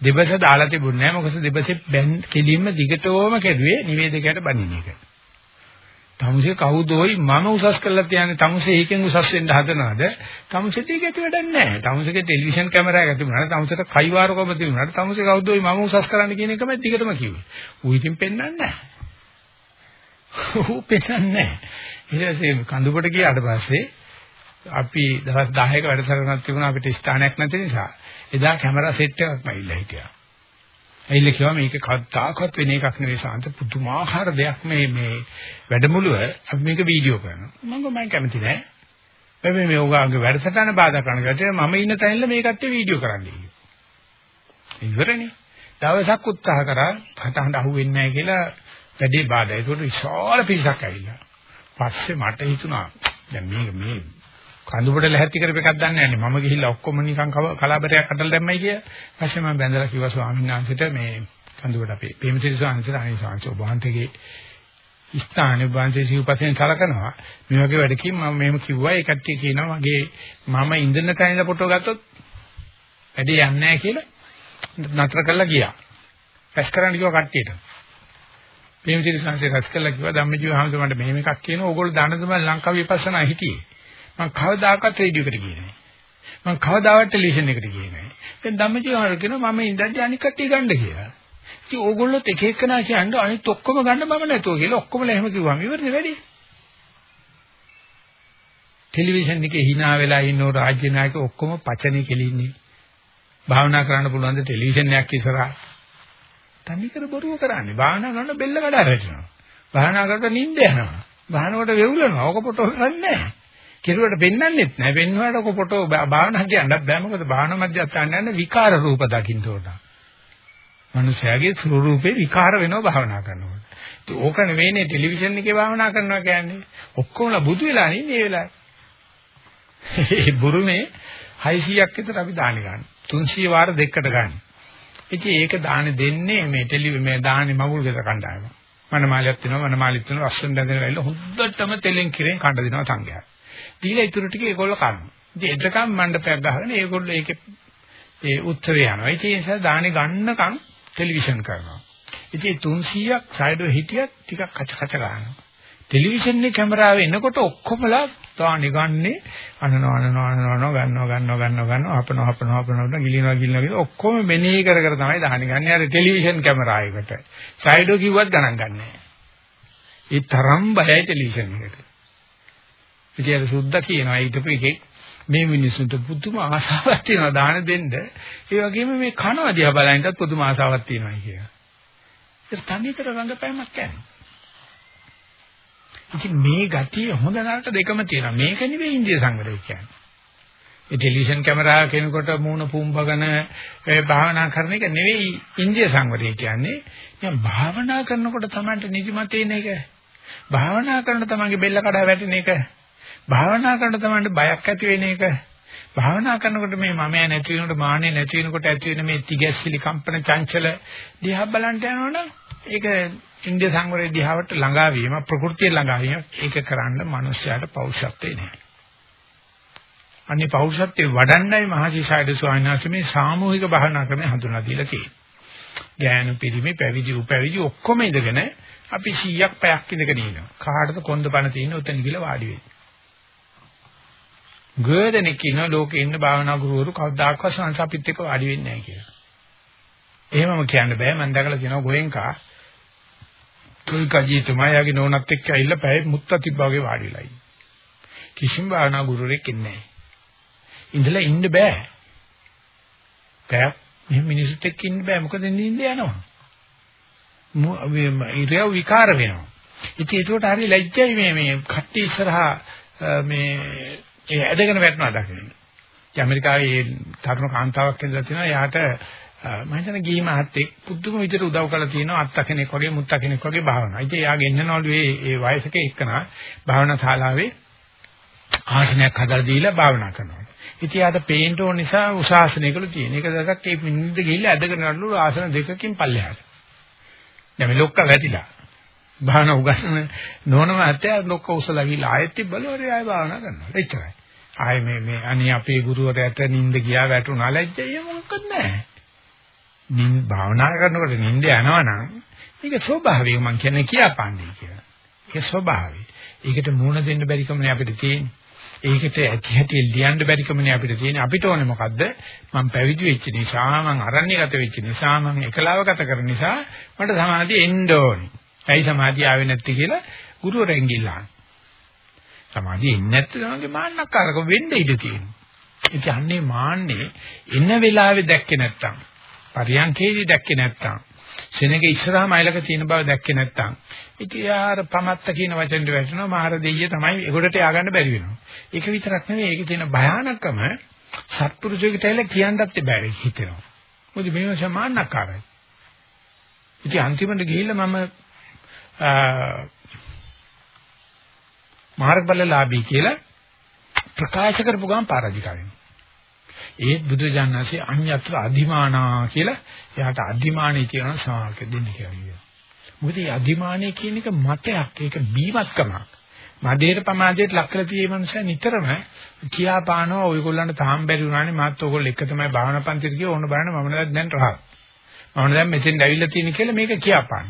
දෙබස දාලා තිබුණේ නැහැ. මොකද දෙබසේ බැන් කෙලින්ම දිගටම කෙරුවේ නිවේදකයට බණින එක. තමුසේ කවුදෝයි මම උසස් කරලා තියන්නේ තමුසේ ඒකෙන් උසස් වෙන්න හදනවද? තමුසේ ඒක ඇති වැඩක් නැහැ. තමුසේගේ ටෙලිවිෂන් කැමරාවක් ඇති වුණාට තමුසේට කයිවාරකම තිබුණාට තමුසේ කවුදෝයි මම උසස් කරන්න කියන එකම දිගටම කිව්වේ. ඌ ඉතින් පෙන්වන්නේ නැහැ. ඌ පෙන්නන්නේ නැහැ. ඊට පස්සේ කඳුපට ගියාට පස්සේ අපි දවස් 10ක වැඩසටහනක් තිබුණා අපිට ස්ථානයක් නැති නිසා එදා කැමරා සෙට් එකක්ම ඇවිල්ලා හිටියා. ඇවිල්ලා කිව්වා මේක කවදාකවත් වෙන එකක් නෙවෙයි සාන්ත පුදුමාකාර දෙයක් මේ මේ වැඩමුළුව අපි මේක වීඩියෝ කරනවා. මම මම කැමති නෑ. හැබැයි මේ උගාගේ වැඩසටහන බාධා කරන ගැටේ මම ඉන්න තැනilla මේ කට්ටිය වීඩියෝ කරන්නේ. ඉවරනේ. දවසක් උත්සාහ කරා කටහඬ අහුවෙන්නේ නැහැ කියලා වැඩේ බාධා. ඒකට විශාල පිරිසක් ඇවිල්ලා. පස්සේ මට හිතුණා දැන් මේක මේ කඳුබඩ ලැහැත්ති කරපු එකක් දන්නේ නැහැ. මම ගිහිල්ලා ඔක්කොම නිකන් කලාබරයක් අතල දැම්මයි කිය. පස්සේ මම බැඳලා කිව්වා ස්වාමීන් වහන්සේට මේ කඳුබඩ අපේ ප්‍රේමසිරි ස්වාමීන් වහන්සේ අනේ ස්වාමීන් වහන්සේගේ ස්ථානේ වහන්සේ සිව්පසෙන් සලකනවා. මේ වගේ වැඩකින් මම මෙහෙම කිව්වා. ඒ කට්ටිය කියනවා මගේ මම ඉඳන තැනල ෆොටෝ ගත්තොත් වැඩේ යන්නේ නැහැ කියලා නතර කරලා ගියා. පැස් කරන්න කිව්වා කට්ටියට. ප්‍රේමසිරි සංසේ රැස් කළා කිව්වා ධම්මජීව හාමුදුරුවෝ මට මෙහෙම එකක් කියනවා. ඕගොල්ලෝ දාන තමයි ලංකාවේ විපස්සනා හිටියේ. මම කවදාකවත් රේඩියෝ එකට ගියේ නැහැ. මම කවදාවත් ටෙලිවිෂන් එකට ගියේ නැහැ. දැන් ධම්මජීව හාමුදුරුවෝ කියනවා මම ඉඳන්දී අනික් කට්ටිය ගන්න කියලා. ඉතින් ඕගොල්ලොත් එක එකනා කියන්නේ අනිත් ඔක්කොම ගන්න මම නැතුව කියලා ඔක්කොමලා එහෙම කිව්වම ඉවරනේ වැඩි. ටෙලිවිෂන් එකේ hina වෙලා ඉන්න රාජ්‍ය නායක ඔක්කොම පචනේ කෙලින්නේ. භාවනා කරන්න පුළුවන් ද ටෙලිවිෂන් එකක් ඉස්සරහා තනිකර බොරුව කරන්නේ. භාවනා කරන බෙල්ල කඩ හැරෙනවා. භාවනා කරනකොට නිින්ද යනවා. භාවනාවට වෙවුලනවා. ඕක පොටෝ කරන්නේ නැහැ. කෙරුවට පෙන්වන්නෙත් නැහැ. පෙන්වුවාට කොපොටෝ භාවනා කියන්නත් බෑ. මොකද භාවනා මධ්‍යස්ථාන යන විකාර රූප දකින්න ඕන. මනුෂයාගේ ස්වරූපේ විකාර වෙනවා භාවනා කරනකොට. ඒක ඕක නෙවෙයිනේ ටෙලිවිෂන් එකේ භාවනා කරනවා කියන්නේ. ඔක්කොමලා බුදු වෙලා නේ මේ වෙලාවේ. [laughs] ඒ බුරුමේ 600ක් විතර අපි දාන ගන්න. 300 වාර දෙකකට ගන්න. ඉතින් ඒක දාන දෙන්නේ මේ ටෙලි මේ දාන්නේ මගුල් ගෙදර කණ්ඩායම. මනමාලියක් තියෙනවා මනමාලියක් තියෙනවා ලස්සන දැඳගෙන ඇවිල්ලා හොද්දටම තෙලෙන් කිරෙන් කණ්ඩ දෙනවා සංඝයා. දීලා ඊටු ටික ඒගොල්ලෝ කනවා. ඉතින් එතකම් මණ්ඩපයක් ගහගෙන ඒගොල්ලෝ ඒකේ ඒ උත්තරේ යනවා. ඒ නිසා දානේ ගන්නකම් ටෙලිවිෂන් කරනවා. ඉතින් 300ක් සයිඩෝ හිටියත් ටිකක් කච කච ගන්නවා. ටෙලිවිෂන් එකේ කැමරාව එනකොට ඔක්කොමලා තාණි ගන්නේ අනනවා අනනවා අනනවා ගන්නවා ගන්නවා ගන්නවා ගන්නවා අපනවා අපනවා අපනවා ගිලිනවා ගිලිනවා කියලා ඔක්කොම මෙනෙහි කර කර තමයි දාහනි ගන්නේ අර ටෙලිවිෂන් කැමරා එකට. සයිඩෝ කිව්වත් ගණන් ගන්නෑ. ඒ තරම් බයයි ටෙලිවිෂන් එකට. ඉතින් සුද්දා කියනවා ඊටපෙ එකේ මේ මිනිස්සුන්ට පුදුම ආසාවක් තියෙනවා දාන දෙන්න. ඒ වගේම මේ කනවා දිහා බලනකත් පුදුම ආසාවක් තියෙනවා කියලා. ඒක තනිකර රංගපෑමක් කියන්නේ. ඉතින් මේ ගතිය හොඳ නරක දෙකම තියෙනවා. මේක නෙවෙයි ඉන්දිය සංවරය කියන්නේ. ඒ ටෙලිවිෂන් කැමරා කෙනකොට මූණ පුම්බගෙන ඒ භාවනා කරන එක නෙවෙයි ඉන්දිය සංවරය කියන්නේ. දැන් භාවනා කරනකොට Tamanට නිදිමත එන එක. භාවනා කරන තමන්ගේ බෙල්ල කඩා වැටෙන එක. භාවනා කරන තමන්ට බයක් ඇති වෙන එක. භාවනා කරනකොට මේ මමයා නැති වෙනකොට මාන්නේ නැති වෙනකොට ඇති වෙන මේ තිගැස්සිලි කම්පන චංචල දිහා බලන්න යනවනම් ඒක ඉන්දිය සංවරයේ දිහාවට ළඟා වීම ප්‍රകൃතිය ළඟා වීම ඒක කරන්න මිනිස්යාට පෞරුෂත්වේ නැහැ. අන්නේ පෞරුෂත්වේ වඩන්නයි මහසිසාරද ස්වාමීන් වහන්සේ මේ සාමූහික භාවනා ක්‍රමය හඳුනා දීලා තියෙන්නේ. ඥාන පිරිමි පැවිදි උපැවිදි ඔක්කොම ඉඳගෙන අපි 100ක් පැයක් ඉඳගෙන ඉන්නවා. කාටද කොන්දපණ තියෙන උතන ගිල වාඩි වෙන්නේ. ගොඩනෙක් ඉන්න ලෝකේ ඉන්න භාවනා ගුරුවරු කවදාකවත් සංස අපිත් එක්ක වාඩි වෙන්නේ නැහැ කියලා. එහෙමම කියන්න බෑ මම දැකලා තියෙනවා ගෝයෙන්කා කොයි කජීතුමා යාගේ නෝනත් එක්ක ඇවිල්ලා පැය මුත්ත තිබ්බා වගේ වාඩි වෙලා ඉන්නේ. කිසිම භාවනා ගුරුවරයෙක් ඉන්නේ නැහැ. ඉඳලා ඉන්න බෑ. පැයක් මෙහෙම මිනිස්සුත් එක්ක ඉන්න බෑ මොකද නිින්ද යනවා. ඉරියව් විකාර වෙනවා. ඉතින් ඒකට හරි ලැජ්ජයි මේ මේ කට්ටි ඉස්සරහා මේ ඒ ඇදගෙන වැටෙනවා දකින්න. ඒ ඇමරිකාවේ තරුණ කාන්තාවක් ඉඳලා තියෙනවා යාට මම හිතන්නේ ගිහි මහත්තයෙක් පුදුම විදිහට උදව් කරලා තියෙනවා අත්ත කෙනෙක් වගේ මුත්ත කෙනෙක් වගේ භාවනා. ඉතින් එයා ගෙන්නනවලු මේ ඒ වයසක එක්කනා භාවනා ශාලාවේ ආසනයක් හදලා දීලා භාවනා කරනවා. ඉතින් යාට පේන්න ඕන නිසා උසාසනයකලු තියෙන. ඒක දැසක් ඒ මිනින්ද ගිහිල්ලා ඇදගෙන යනලු ආසන දෙකකින් පල්ලෙහාට. දැන් මේ ලොක්ක වැටිලා. භාවනා උගන්න නෝන මහත්තයා ලොක්ක උසලා ගිහිල්ලා ආයෙත් බලවරේ ආයෙ භාවනා කරනවා. එච්චරයි. ආයෙ මේ මේ අනේ අපේ ගුරුවරයාට නිින්ද ගියා වැටුණා ලැජ්ජය මොකක්ද නැහැ. නිින් භාවනා කරනකොට නිින්ද යනවනම් මේක ස්වභාවය මම කියන්නේ කියාපාන්නේ කියලා. ඒක ස්වභාවය. ඒකට මූණ දෙන්න බැරි කමනේ අපිට තියෙන්නේ. ඒකට ඇති හැටි ලියන්න බැරි කමනේ අපිට තියෙන්නේ. අපිට ඕනේ මොකද්ද? මම පැවිදි වෙච්ච නිසා, මම අරණ්‍යගත වෙච්ච නිසා, මම එකලාව ගත කරන නිසා මට සමාධිය එන්න ඕනේ. ඇයි සමාධිය ආවේ නැත්තේ කියලා ගුරුවරෙන් ගිල්ලහන. සමාධිය එන්නේ නැත්නම් තමන්ගේ මාන්නක්කාරකම වෙන්න ඉඩ තියෙනවා. ඒ කියන්නේ මාන්නේ එන වෙලාවේ දැක්කේ නැත්තම් පරියන්කේදී දැක්කේ නැත්තම් සෙනගේ ඉස්සරහම අයලක තියෙන බව දැක්කේ නැත්තම් ඉතින් යාර පමත්ත කියන වචෙන්ට වැටෙනවා මහර දෙයිය තමයි ඒකට ය아가න්න බැරි වෙනවා. ඒක විතරක් නෙවෙයි ඒකේ තියෙන භයානකම සත්පුරුෂයෙකුට ඇවිල්ලා කියන්නත් බැරි හිතෙනවා. මොකද මේව සමානකාරයි. ඉතින් අන්තිමට ගිහිල්ලා මම මාර්ගඵලලාභී කියලා ප්‍රකාශ කරපු ගමන් පරාජිකාවෙනවා. ඒ බුදුජානනාංශයේ අඤ්ඤත්‍ර අධිමානා කියලා එයාට අධිමානී කියන සාහක දෙන්න කියලා. මොකද මේ අධිමානී කියන එක මතයක් ඒක බීමත්කමක්. මදේට පමාදයට ලක් කරලා තියෙන මනුස්සය නිතරම කියා පානවා ඔයගොල්ලන්ට තාම බැරි වුණානේ මාත් ඔයගොල්ලෝ එක තමයි භාවනා පන්තිට ගියේ ඕන බලන්න මම දැන් රහත්. මම දැන් මෙතෙන් ඇවිල්ලා තියෙන කියලා මේක කියාපාන.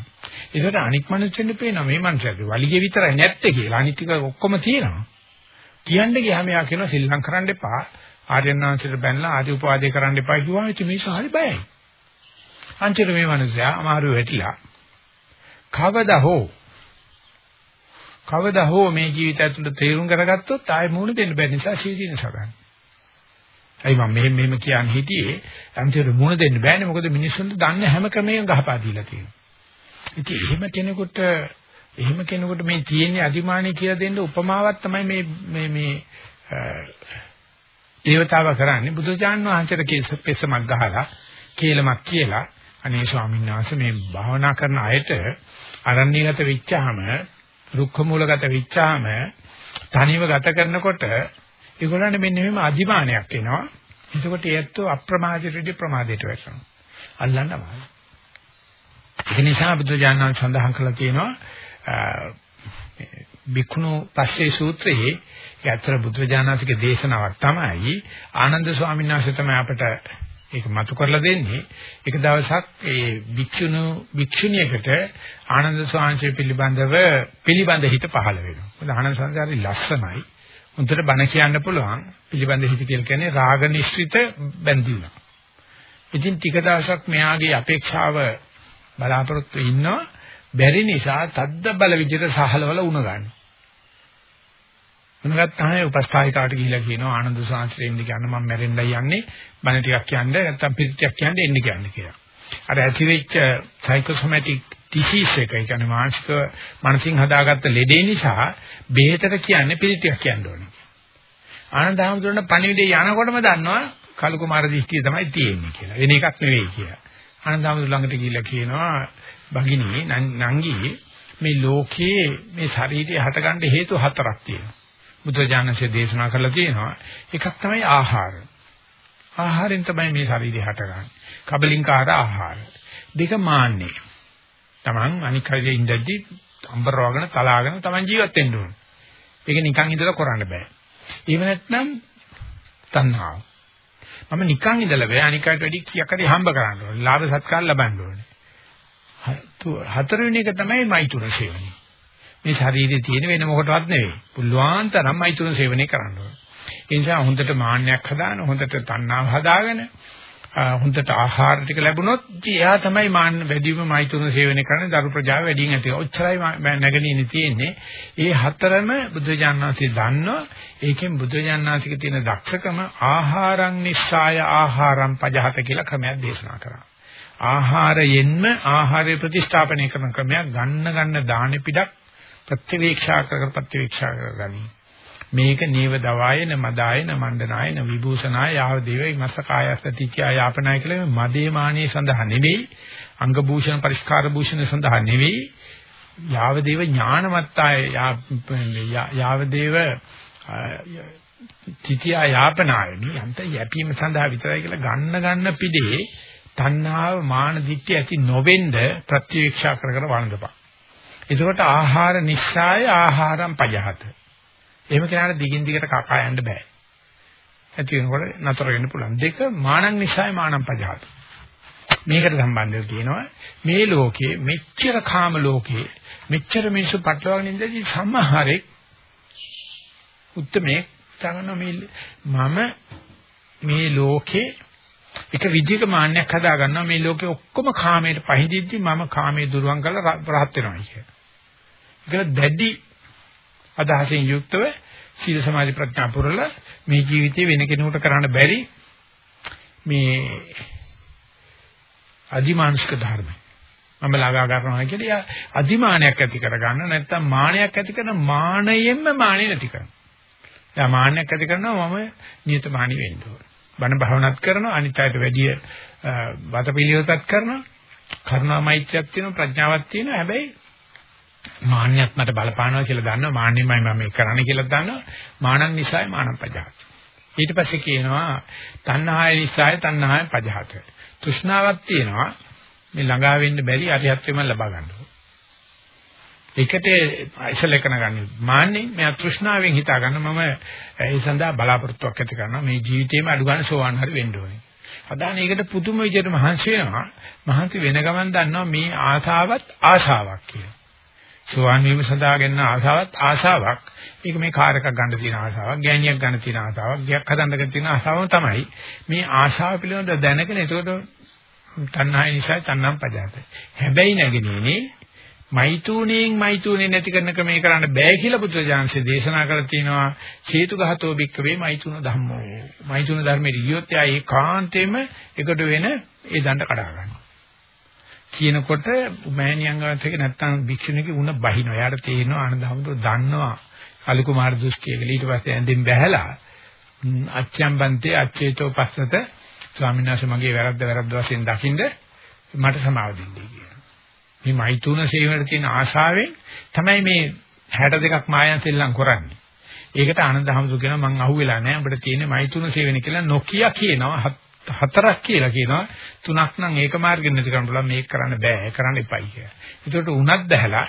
ඒකට අනික් මනුස්සෙන්න පේනවා මේ මනුස්සයාගේ වලිගේ විතරයි නැත්තේ කියලා. අනිත් ටික ඔක්කොම තියෙනවා. කියන්න ගියාම යා කියනවා සිල්ලම් කරන්න එපා. ආර්යනාංශයට බැනලා ආදි උපාදේ කරන්න එපා කිව්වම ඉතින් මේක හරි බයයි. අන්තිමට මේ මනුස්සයා අමාරු වෙටිලා කවදා හෝ කවදා හෝ මේ ජීවිතය ඇතුළත තේරුම් කරගත්තොත් ආයෙ මුණ දෙන්න බැරි නිසා සීදීන සගන්න. අයි මම මෙහෙම මෙහෙම කියන්නේ හිටියේ අන්තිමට මුණ දෙන්න බෑනේ මොකද මිනිස්සුන්ට දන්න හැම ක්‍රමයකින් ගහපා දීලා තියෙනවා. ඉතින් එහෙම කෙනෙකුට එහෙම කෙනෙකුට මේ තියෙන අදිමානිය කියලා දෙන්න උපමාවක් තමයි මේ මේ මේ දේවතාව කරන්නේ බුදුචාන් වහන්සේට කේස පෙසමක් ගහලා කේලමක් කියලා අනේ ස්වාමීන් වහන්සේ මේ භාවනා කරන අයට අරණ්‍යගත වෙච්චාම රුක්ඛ මූලගත වෙච්චාම තනිව ගත කරනකොට ඒගොල්ලන්ට මෙන්න මෙහෙම අදිමානයක් එනවා. එතකොට ඒත් අප්‍රමාදිතදී ප්‍රමාදයට වැටෙනවා. අල්ලන්න බෑ. ඒ නිසා බුදුජානක සඳහන් කළා තියෙනවා බික්කුණු පස්සේ සූත්‍රයේ යතර බුදුජානකගේ දේශනාවක් තමයි ආනන්ද ස්වාමීන් වහන්සේ තමයි අපට ඒක මතු කරලා දෙන්නේ එක දවසක් ඒ භික්ෂුණු භික්ෂුණියකට ආනන්ද ස්වාමීන් පිළිබඳව පිළිබඳ හිත පහළ වෙනවා. මොකද ආනන්ද සංසාරي ලස්සනයි. උන්ට බණ කියන්න පුළුවන් පිළිබඳ හිත කියලා කියන්නේ රාග නිශ්චිත බැඳීම. ඉතින් ටික දවසක් මෙයාගේ අපේක්ෂාව බලාපොරොත්තු ඉන්නවා බැරි නිසා තද්ද බල විදිහට සහලවල උණ ගන්නවා. මොනවත් තමයි උපස්ථායිකාට ගිහිලා කියනවා ආනන්ද සාංශයෙන් ඉන්න කියන්න මම මැරෙන්නයි යන්නේ බණ ටිකක් කියන්නේ නැත්තම් පිළිතියක් කියන්නේ එන්න කියන්නේ කියලා. අර ඇතිවෙච්ච සයිකෝසොමැටික් ඩිසීස් එක කියන්නේ මානසික මනසින් හදාගත්ත ලෙඩේ නිසා බෙහෙතට කියන්නේ පිළිතියක් කියන්න ඕනේ. ආනන්ද හැමතුරන පණිවිඩේ යනකොටම දන්නවා කලු කුමාර දිෂ්ටිය තමයි තියෙන්නේ කියලා. වෙන එකක් නෙවෙයි කියලා. ආනන්ද හැමතුර ළඟට ගිහිල්ලා කියනවා භගිනී නංගි මේ ලෝකයේ මේ ශරීරය හටගන්න හේතු හතරක් තියෙනවා. බුදුජානකසේ දේශනා කරලා තියෙනවා. එකක් තමයි ආහාර. ආහාරයෙන් තමයි මේ ශරීරය හටගන්නේ. කබලින්කාර ආහාර. දෙක මාන්නේ. Taman අනික් කල්ලේ ඉඳද්දි අම්බර වගන තලාගෙන Taman ජීවත් වෙන්න ඕන. ඒක නිකන් ඉඳලා කරන්න බෑ. එහෙම නැත්නම් තණ්හාව. මම නිකන් ඉඳලා බෑ අනික් අයට වැඩි කීයක් හරි හම්බ කරන්න ඕනේ. ලාභ සත්කාර ලබන්න ඕනේ. හතරවෙනි එක තමයි මෛතුන සේවනය. මේ ශරීරයේ තියෙන වෙන මොකටවත් නෙවෙයි. පුළුවන් තරම් මෛතුන සේවනය කරන්න ඕනේ. ඒ නිසා හොඳට මාන්නයක් හදාන හොඳට තණ්හාව හදාගෙන හොඳට ආහාර ටික ලැබුණොත් එයා තමයි මාන්න වැඩිම මෛතුන සේවනය කරන්නේ දරු ප්‍රජාව වැඩියෙන් ඇති. ඔච්චරයි නැගෙනින් තියෙන්නේ. ඒ හතරම බුදුජානනාංශي දන්නවා. ඒකෙන් බුදුජානනාංශික තියෙන දක්ෂකම ආහාරං නිස්සාය ආහාරං පජහත කියලා ක්‍රමයක් දේශනා කරා. ආහාරයෙන්ම ආහාරය ප්‍රතිස්ථාපනය කරන ක්‍රමයක් ගන්න ගන්න දාහන පිටක් ප්‍රතිවීක්ෂා කර ප්‍රතිවීක්ෂා කරගනි. මේක නීව දවායන මදායන මණ්ඩනායන විභූෂනාය යාව දේවයි මස්සකායස්ස තිචා යාපනාය කියලා මදේ මානිය සඳහා නෙවෙයි අංග භූෂණ පරිස්කාර භූෂණ සඳහා නෙවෙයි. යාව දේව ඥානවත්තාය යාව දේව තිචා යාපනාය නියන්ත යැපීම සඳහා විතරයි කියලා ගන්න ගන්න පිටේ තණ්හාව මාන දිට්ඨිය ඇති නොවෙන්න ප්‍රතිවීක්ෂා කර කර වළඳපන්. එතකොට ආහාර නිස්සාය ආහාරම් පජහත. එහෙම කෙනාට දිගින් දිගට කකා යන්න බෑ. ඇති වෙනකොට නතර වෙන්න පුළුවන්. දෙක මානං නිස්සාය මානං පජහත. මේකට සම්බන්ධව කියනවා මේ ලෝකේ මෙච්චර කාම ලෝකේ මෙච්චර මිනිස්සු පටලවාගෙන ඉඳදී සමහරෙක් උත්මේ තනන මේ මම මේ ලෝකේ එක විදිහක මාන්නයක් හදා ගන්නවා මේ ලෝකේ ඔක්කොම කාමයට පහඳිද්දි මම කාමයේ දුරුවන් කරලා රහත් වෙනවා කියලා. ඒක දැඩි අදහසින් යුක්තව සීල සමාධි ප්‍රඥා පුරල මේ ජීවිතේ වෙන කෙනෙකුට කරන්න බැරි මේ අදිමානුෂික ධර්ම. මම ළඟා ගන්නවා කියන්නේ අදිමානයක් ඇති කරගන්න නැත්නම් මානයක් ඇති කරන මානයෙන්ම මානෙ නැති කරනවා. දැන් මානයක් ඇති කරනවා මම නියතමානී වෙන්න ඕන. බණ භාවනාත් කරනවා අනිත් අයට වැඩිය වතපිලියොතත් කරනවා. කරුණා මෛත්‍රියක් තියෙනවා ප්‍රඥාවක් තියෙනවා හැබැයි මාන්නයක් මට බලපානවා කියලා දන්නවා. මාන්නෙමයි මම මේ කරන්නේ කියලා දන්නවා. මානං නිසායි මානං පජහත ඊට පස්සේ කියනවා තණ්හාය නිසායි තණ්හාය පජහත තෘෂ්ණාවක් තියෙනවා. මේ ළඟා වෙන්න බැරි අරිහත්වෙම ලබා ගන්නවා ඒකට ඉසලකන ගන්න. මාන්නේ මේ තෘෂ්ණාවෙන් හිතා ගන්න. මම ඒ සඳහා බලාපොරොත්තුවක් ඇති කරනවා? මේ ජීවිතේම අඩු ගන්න සෝවන් හරි වෙන්න ඕනේ. අදාන ඒකට පුදුම විදිහට මහන්සි වෙනවා. මහන්සි වෙන ගමන් දන්නවා මේ ආසාවත් ආශාවක් කියලා. සෝවාන් වීම සඳහා ගන්න ආසාවත් ආසාවක්. ඒක මේ කාර් එකක් ගන්න තියෙන ආසාවක්, ගෑණියක් ගන්න තියෙන ආසාවක්, ගයක් හදන්න තියෙන ආසාවම තමයි. මේ ආශාව පිළිබඳව දැනගෙන ඒකට තණ්හාය නිසා තණ්හම් පජාත. හැබැයි නැගෙනේනේ මෛතුණෙන් මෛතුණේ නැති කරන ක්‍රමේ කරන්න බෑ කියලා බුදුරජාණන්සේ දේශනා කරලා තිනවා හේතුගතෝ භික්කවේ මෛතුණ ධම්මෝ. මෛතුණ ධර්මයේ ගියොත් යා ඒකාන්තයෙන්ම එකට වෙන ඒ දණ්ඩ කඩා ගන්නවා. කියනකොට මෑණියන්ගවත් එක නැත්තම් භික්ෂුණියගේ උණ බහිනවා. එයාට තේරෙනවා ආනන්දහමතුරු දන්නවා. කලි කුමාර දෘෂ්ටියක ඊට පස්සේ ඇඳින් බැහැලා අච්ඡම්බන්තේ අච්චේතෝ පස්සත ස්වාමීන් වහන්සේ මගේ වැරද්ද වැරද්ද වශයෙන් දකින්ද මට සමාව දෙන්නයි කියනවා. මේ මෛතුන සේවයට තියෙන ආශාවෙන් තමයි මේ 62ක් මායන් සෙල්ලම් කරන්නේ. ඒකට ආනන්ද හැමතුරු කියනවා මං අහුවෙලා නැහැ. අපිට තියෙන්නේ මෛතුන සේවන කියලා නොකිය කියනවා. හතරක් කියලා කියනවා. තුනක් නම් ඒක මාර්ගෙන් නැති කරන්න පුළුවන් මේක කරන්න බෑ. කරන්න එපයි කියලා. ඒකට උනත් දැහැලා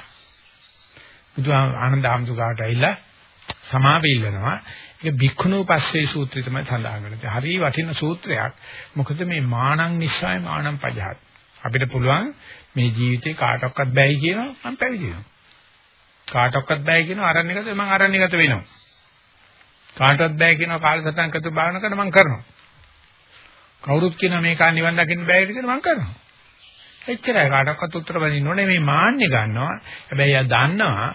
බුදු ආනන්ද හැමතුරු කාට ඇවිල්ලා සමාව ඉල්ලනවා. ඒක භික්ඛුනෝ පස්සේ සූත්‍රය තමයි සඳහන් කරන්නේ. හරි වටින සූත්‍රයක්. මොකද මේ මානං නිස්සය මානං පජහත්. අපිට පුළුවන් මේ ජීවිතේ කාටවත් බෑයි කියනවා මම පැවිදි වෙනවා. කාටවත් බෑ කියනවා අරණ්‍යගත මම අරණ්‍යගත වෙනවා. කාටවත් බෑ කියනවා කාලසටහන් කතු භාවනා කරන මම කරනවා. කවුරුත් කියනවා මේ කා නිවන් දකින්න බෑ කියලා මම කරනවා. එච්චරයි කාටවත් උත්තර බඳින්න ඕනේ මේ මාන්නේ ගන්නවා. හැබැයි එයා දන්නවා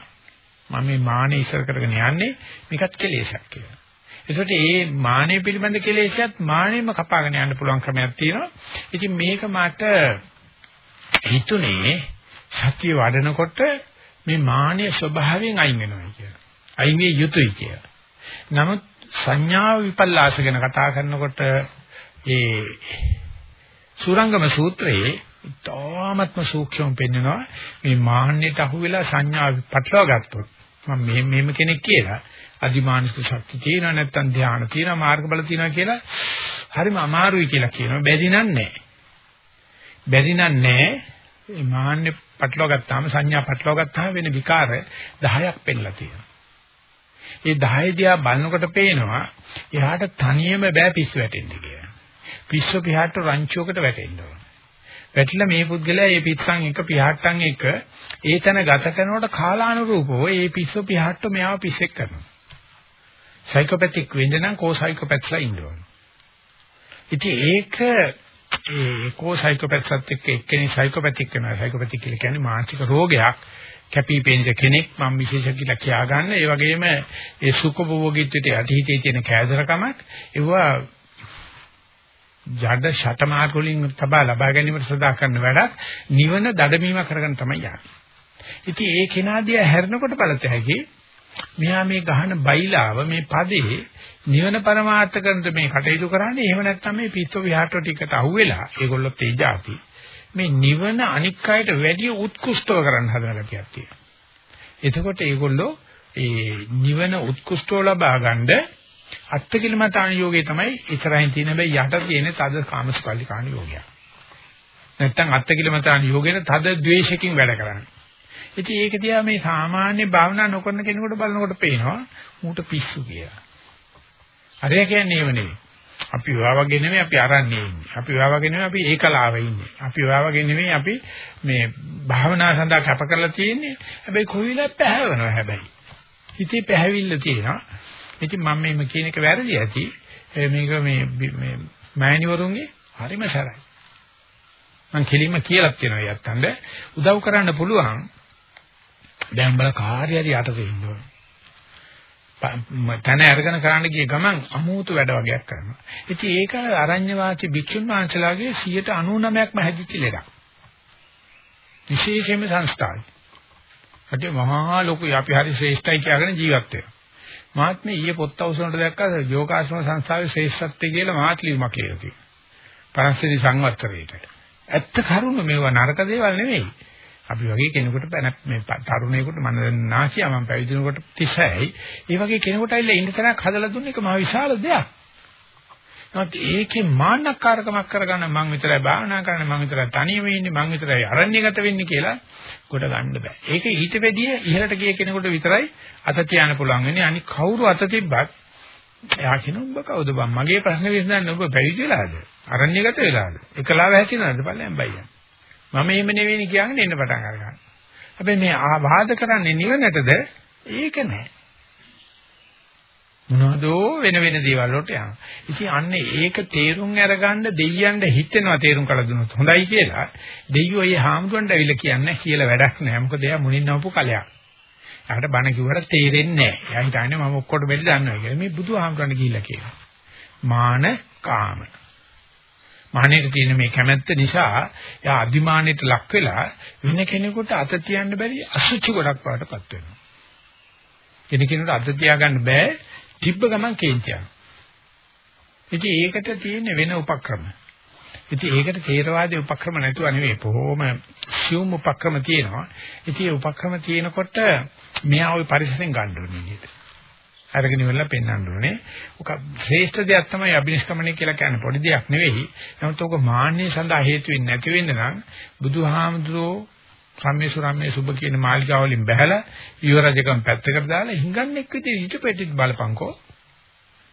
මම මේ මානෙ ඉස්සර කරගෙන යන්නේ මේකත් කෙලෙසක් කියලා. ඒකට මේ මානෙ පිළිබඳ කෙලෙසයත් මානෙම කපාගෙන යන්න පුළුවන් ක්‍රමයක් තියෙනවා. ඉතින් මේක මට හිතුනේ සතිය වඩනකොට මේ මානෙ ස්වභාවයෙන් අයින් වෙනවා කියලා. අයින් විය යුතුයි කියලා. නමුත් සංඥා විපල්ලාස ගැන කතා කරනකොට ඒ සූරංගම සූත්‍රයේ තාමත්ම සූක්ෂම පෙන්වනවා මේ මාන්නයට අහු වෙලා සංඥා පටලවා ගත්තොත් මම මෙහෙම මෙහෙම කෙනෙක් කියලා අදිමානසික ශක්තිය තියෙනවා නැත්නම් ධානය තියෙනවා මාර්ගබල තියෙනවා කියලා හරිම අමාරුයි කියලා කියනවා. බැරි නන්නේ බැරි නන්නේ මේ මාන්නේ පටලවා ගත්තාම සංඥා පටලවා ගත්තාම වෙන විකාර 10ක් පෙන්නලා තියෙනවා. ඒ 10 දිහා බලනකොට පේනවා එයාට තනියම බෑ පිස්සු වැටෙන්න කියලා. පිස්සු පියාට රංචුවකට වැටෙන්න ඕන වැටිලා මේ පුද්ගලයා මේ පිස්සන් එක පියාට්ටන් එක ඒ තැන ගත කරනකොට කාලානුරූපව ඒ පිස්සු පියාට්ට මෙයාව පිස්සෙක් කරනවා. සයිකෝපැතික් වෙන්න නම් කෝ සයිකෝපැත්ස්ලා ඉන්න ඕන. ඉතින් ඒක ඒ කෝ සයිකෝපැත්ස්ත් එක්ක එක්කෙනෙක් සයිකෝපැතික් වෙනවා. සයිකෝපැතික් කියලා කියන්නේ මානසික රෝගයක්. කැපිපෙනිස කෙනෙක් මම විශේෂ කියලා කියා ගන්න. ඒ වගේම ඒ සුඛභෝගීත්වයට යටිහිතේ තියෙන කෑදරකමක් ඒවා ජඩ ශතමාර්ග වලින් තබා ලබා ගැනීමට සදා කරන වැඩක් නිවන දඩමීම කරගෙන තමයි යන්නේ. ඉතින් ඒ කෙනාදී හැරෙනකොට බලත හැකි මෙහා මේ ගහන බයිලාව මේ පදේ නිවන પરමාර්ථ කරනද මේ කටයුතු කරන්නේ එහෙම නැත්නම් මේ පිස්සු විහාරට ටිකට අහුවෙලා ඒගොල්ලොත් ඒ જાති මේ නිවන අනික් අයට වැඩි උත්කෘෂ්ටව කරන්න හදන ගැතියක් තියෙනවා. එතකොට ඒගොල්ලෝ ඒ නිවන උත්කෘෂ්ටව ලබා ගන්නේ අත්තිකිලමතාන යෝගය තමයි ඉස්සරහින් තියෙන හැබැයි යට තියෙන තද කාමස්පල්ලිකාන යෝගය. නැත්තම් අත්තිකිලමතාන යෝගයෙන් තද ද්වේෂකින් වැඩ කරන්නේ. ඉතින් ඒක දිහා මේ සාමාන්‍ය භාවනා නොකරන කෙනෙකුට බලනකොට පේනවා ඌට පිස්සු කියලා. හරිය කියන්නේ ඒව නෙවෙයි. අපි ඔයා නෙමෙයි අපි අරන්නේ ඉන්නේ. අපි ඔයා නෙමෙයි අපි ඒකලාවේ ඉන්නේ. අපි ඔයා නෙමෙයි අපි මේ භාවනා සඳහා කැප කරලා තියෙන්නේ. හැබැයි කොවිලා පැහැවෙනවා හැබැයි. හිතේ පැහැවිල්ල තියෙනවා. ඉතින් මම මේ කියන එක වැරදි ඇති. මේක මේ මේ මෑණිවරුන්ගේ හරිම සරයි. මම කෙලින්ම කියලා තියෙනවා යත්තන්ද උදව් කරන්න පුළුවන්. දැන් බල කාර්ය හරි යටතේ ඉන්න ඕනේ. තන අරගෙන කරන්න ගිය ගමන් අමෝතු වැඩ වගේක් කරනවා. ඉතින් ඒක අරඤ්‍ය වාසී භික්ෂුන් වහන්සේලාගේ 99%ක්ම හැදිච්ච ලෙඩක්. විශේෂයෙන්ම සංස්ථාවේ. අද මහා ලොකු අපි හරි ශ්‍රේෂ්ඨයි කියලාගෙන ජීවත් වෙනවා. මාත් මේ ඊයේ පොත් අවසරට දැක්කා යෝගාශ්‍රම සංස්ථාවේ ශ්‍රේෂ්ඨත්වය කියලා මාත් ලියුමක් ලියලා තියෙනවා. පරස්සති සංවත්තරේට. ඇත්ත කරුණ මේවා නරක දේවල් නෙමෙයි. අපි වගේ කෙනෙකුට මේ තරුණයෙකුට මම නාකියා මම පැවිදිනකොට 36යි. ඒ වගේ කෙනෙකුට ඇවිල්ලා ඉන්න තැනක් හදලා දුන්න එක මහ විශාල දෙයක්. නමුත් ඒකේ මාන්නකාරකමක් කරගන්න මං විතරයි භාවනා කරන්නේ මං විතරයි තනියම ඉන්නේ මං විතරයි අරණ්‍යගත වෙන්නේ කියලා කොට ගන්න බෑ. ඒක ඊට වැඩිය ඉහළට ගිය කෙනෙකුට විතරයි අත තියන්න පුළුවන් වෙන්නේ. අනික කවුරු අත තිබ්බත් එයා කියන ඔබ කවුද බං? මගේ ප්‍රශ්න විසඳන්න ඔබ පැවිදි වෙලාද? අරණ්‍යගත වෙලාද? එකලාව හැසිරෙනවද බලන්න බයියා. මම එහෙම නෙවෙයි කියන්නේ එන්න පටන් අරගන්න. හැබැයි මේ ආවාද කරන්නේ නිවනටද? ඒක නෑ. මොනවදෝ වෙන වෙන දේවල් වලට යනවා. ඉතින් අන්නේ ඒක තේරුම් අරගන්න දෙයියන්ට හිතෙනවා තේරුම් කළ දුන්නොත් හොඳයි කියලා. දෙයියෝ ඒ හාමුදුරන්ට ඇවිල්ලා කියන්නේ කියලා වැඩක් නැහැ. මොකද එයා මුණින් නවපු කලයක්. යාට බණ කිව්වට තේරෙන්නේ නැහැ. එයා හිතන්නේ මම ඔක්කොට බෙලි දන්නවා කියලා. මේ බුදුහාමුදුරන්ට ගිහිල්ලා කියනවා. මාන කාම. මහණේට තියෙන මේ කැමැත්ත නිසා එයා අදිමානෙට ලක් වෙලා වෙන කෙනෙකුට අත තියන්න බැරි අසුචි ගොඩක් වඩටපත් වෙනවා. කෙනෙක් කෙනෙකුට අත තියාගන්න බෑ තිබ්බ ගමන් කේන්තියක්. ඉතින් ඒකට තියෙන වෙන උපක්‍රම. ඉතින් ඒකට තේරවාදී උපක්‍රම නැතුව නෙවෙයි බොහොම සියුම් උපක්‍රම තියෙනවා. ඉතින් ඒ උපක්‍රම තියෙනකොට මෙයා ওই පරිසරෙන් ගන්න ඕනේ නේද? අරගෙන ඉවරලා පෙන්වන්න ඕනේ. ඔක ශ්‍රේෂ්ඨ දෙයක් තමයි අභිනිෂ්ක්‍මණය කියලා කියන්නේ පොඩි දෙයක් නෙවෙයි. නමුත් ඔක මාන්නේ සඳහා හේතු වෙන්නේ නැති වෙන්න නම් බුදුහාමුදුරෝ සම්මේසු රම්මේ සුබ කියන මාලිකාව වලින් බැහැලා ඊවරජකම් පැත්තකට දාලා හිඟන්නෙක් විදිහට හිටපෙටිත් බලපංකෝ.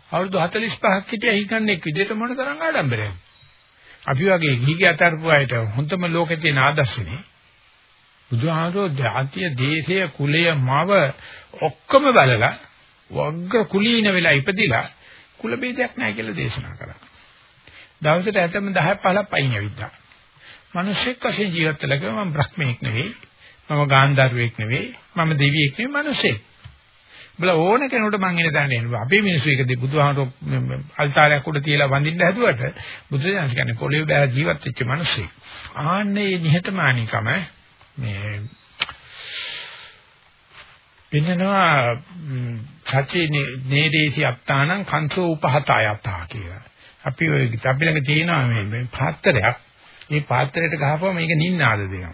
අවුරුදු 45ක් හිටියා හිඟන්නෙක් විදිහට මොන තරම් ආඩම්බරයක්ද? අපි වගේ ගිහිගේ අතරපු අයට හොඳම ලෝකේ තියෙන ආදර්ශනේ බුදුහාමරෝ ජාතිය දේශය කුලය මව ඔක්කොම බලලා වග්ග කුලීන වෙලා ඉපදිලා කුල ભેදයක් නැහැ කියලා දේශනා කරා. දවසට ඇතම 10 15 පයින් ඇවිද්දා. මිනිස්සෙක් වශයෙන් ජීවත් වෙලා ගියා මම බ්‍රහ්මෙක් නෙවෙයි. මම ගාන්ධාරුවෙක් නෙවෙයි. මම දෙවියෙක් නෙවෙයි මිනිස්සෙක්. බල ඕන කෙනෙකුට මං එන තැන එනවා. අපේ මිනිස්සු එකදී බුදුහාමරෝ අල්තාරයක් උඩ තියලා වඳින්න හැදුවට බුදුදහම කියන්නේ පොළොවේ බෑ ජීවත් වෙච්ච මිනිස්සෙක්. ආන්නේ නිහතමානීකම මේ වෙනනවා සචේ නේදේසි අත්තානං කංසෝ උපහතයතා කියලා. අපි ඔය අපි ළඟ තියෙනවා මේ මේ පාත්‍රයක්. මේ පාත්‍රයට ගහපුවම මේක නින්නාද දෙනවා.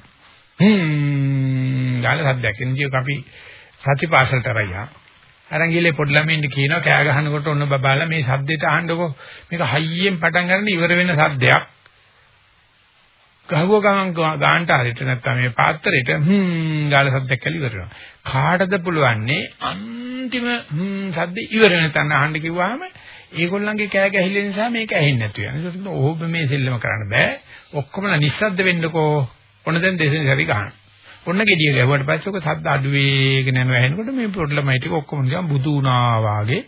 හ්ම් ගාල සද්දයක්. එනිදී අපි සතිපාසලට රයියා. අරන් ගිහලා පොඩි ළමයින්ට කියනවා කෑ ගහනකොට ඔන්න බබාලා මේ සද්දෙට අහන්නකෝ මේක හයියෙන් පටන් ගන්න ඉවර වෙන සද්දයක් ගහුව ගමන් ගාන්ට හරියට නැත්තම් මේ පාත්‍රෙට හ්ම් ගාල සද්දයක් කියලා ඉවර වෙනවා කාටද පුළුවන්නේ අන්තිම හ්ම් සද්ද ඉවර වෙන තැන අහන්න කිව්වහම ඒගොල්ලන්ගේ කෑ ගැහිල්ල නිසා මේක ඇහෙන්නේ නැතු වෙනවා ඒක ඕබ මේ සෙල්ලම කරන්න බෑ ඔක්කොමලා නිස්සද්ද වෙන්නකෝ ඔන්න දැන් දෙසෙන් හරි ගන්න ඔන්න gediya ගැහුවට පස්සේ ඔක සද්ද අඩු වේගෙන යනවා එනකොට මේ පොඩි ළමයි ටික ඔක්කොම නිකන් බුදු වුණා වාගේ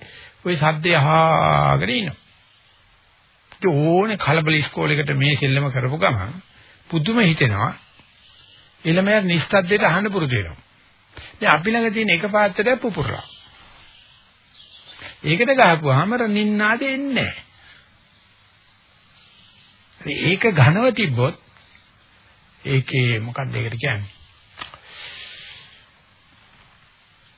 ওই සද්දය අහගෙන ඉන්නවා. ඒ ඕනේ කලබල ඉස්කෝලේකට මේ සෙල්ලම කරපු ගමන් පුදුම හිතෙනවා. ළමයා නිස්සද්දයට අහන්න පුරුදු වෙනවා. දැන් අපි ළඟ තියෙන එක පාත්‍රයක් පුපුරලා. ඒකට ගහපුවාම නින්නාද එන්නේ නැහැ. ඒක ඝනව තිබ්බොත් ඒකේ මොකක්ද ඒකට කියන්නේ?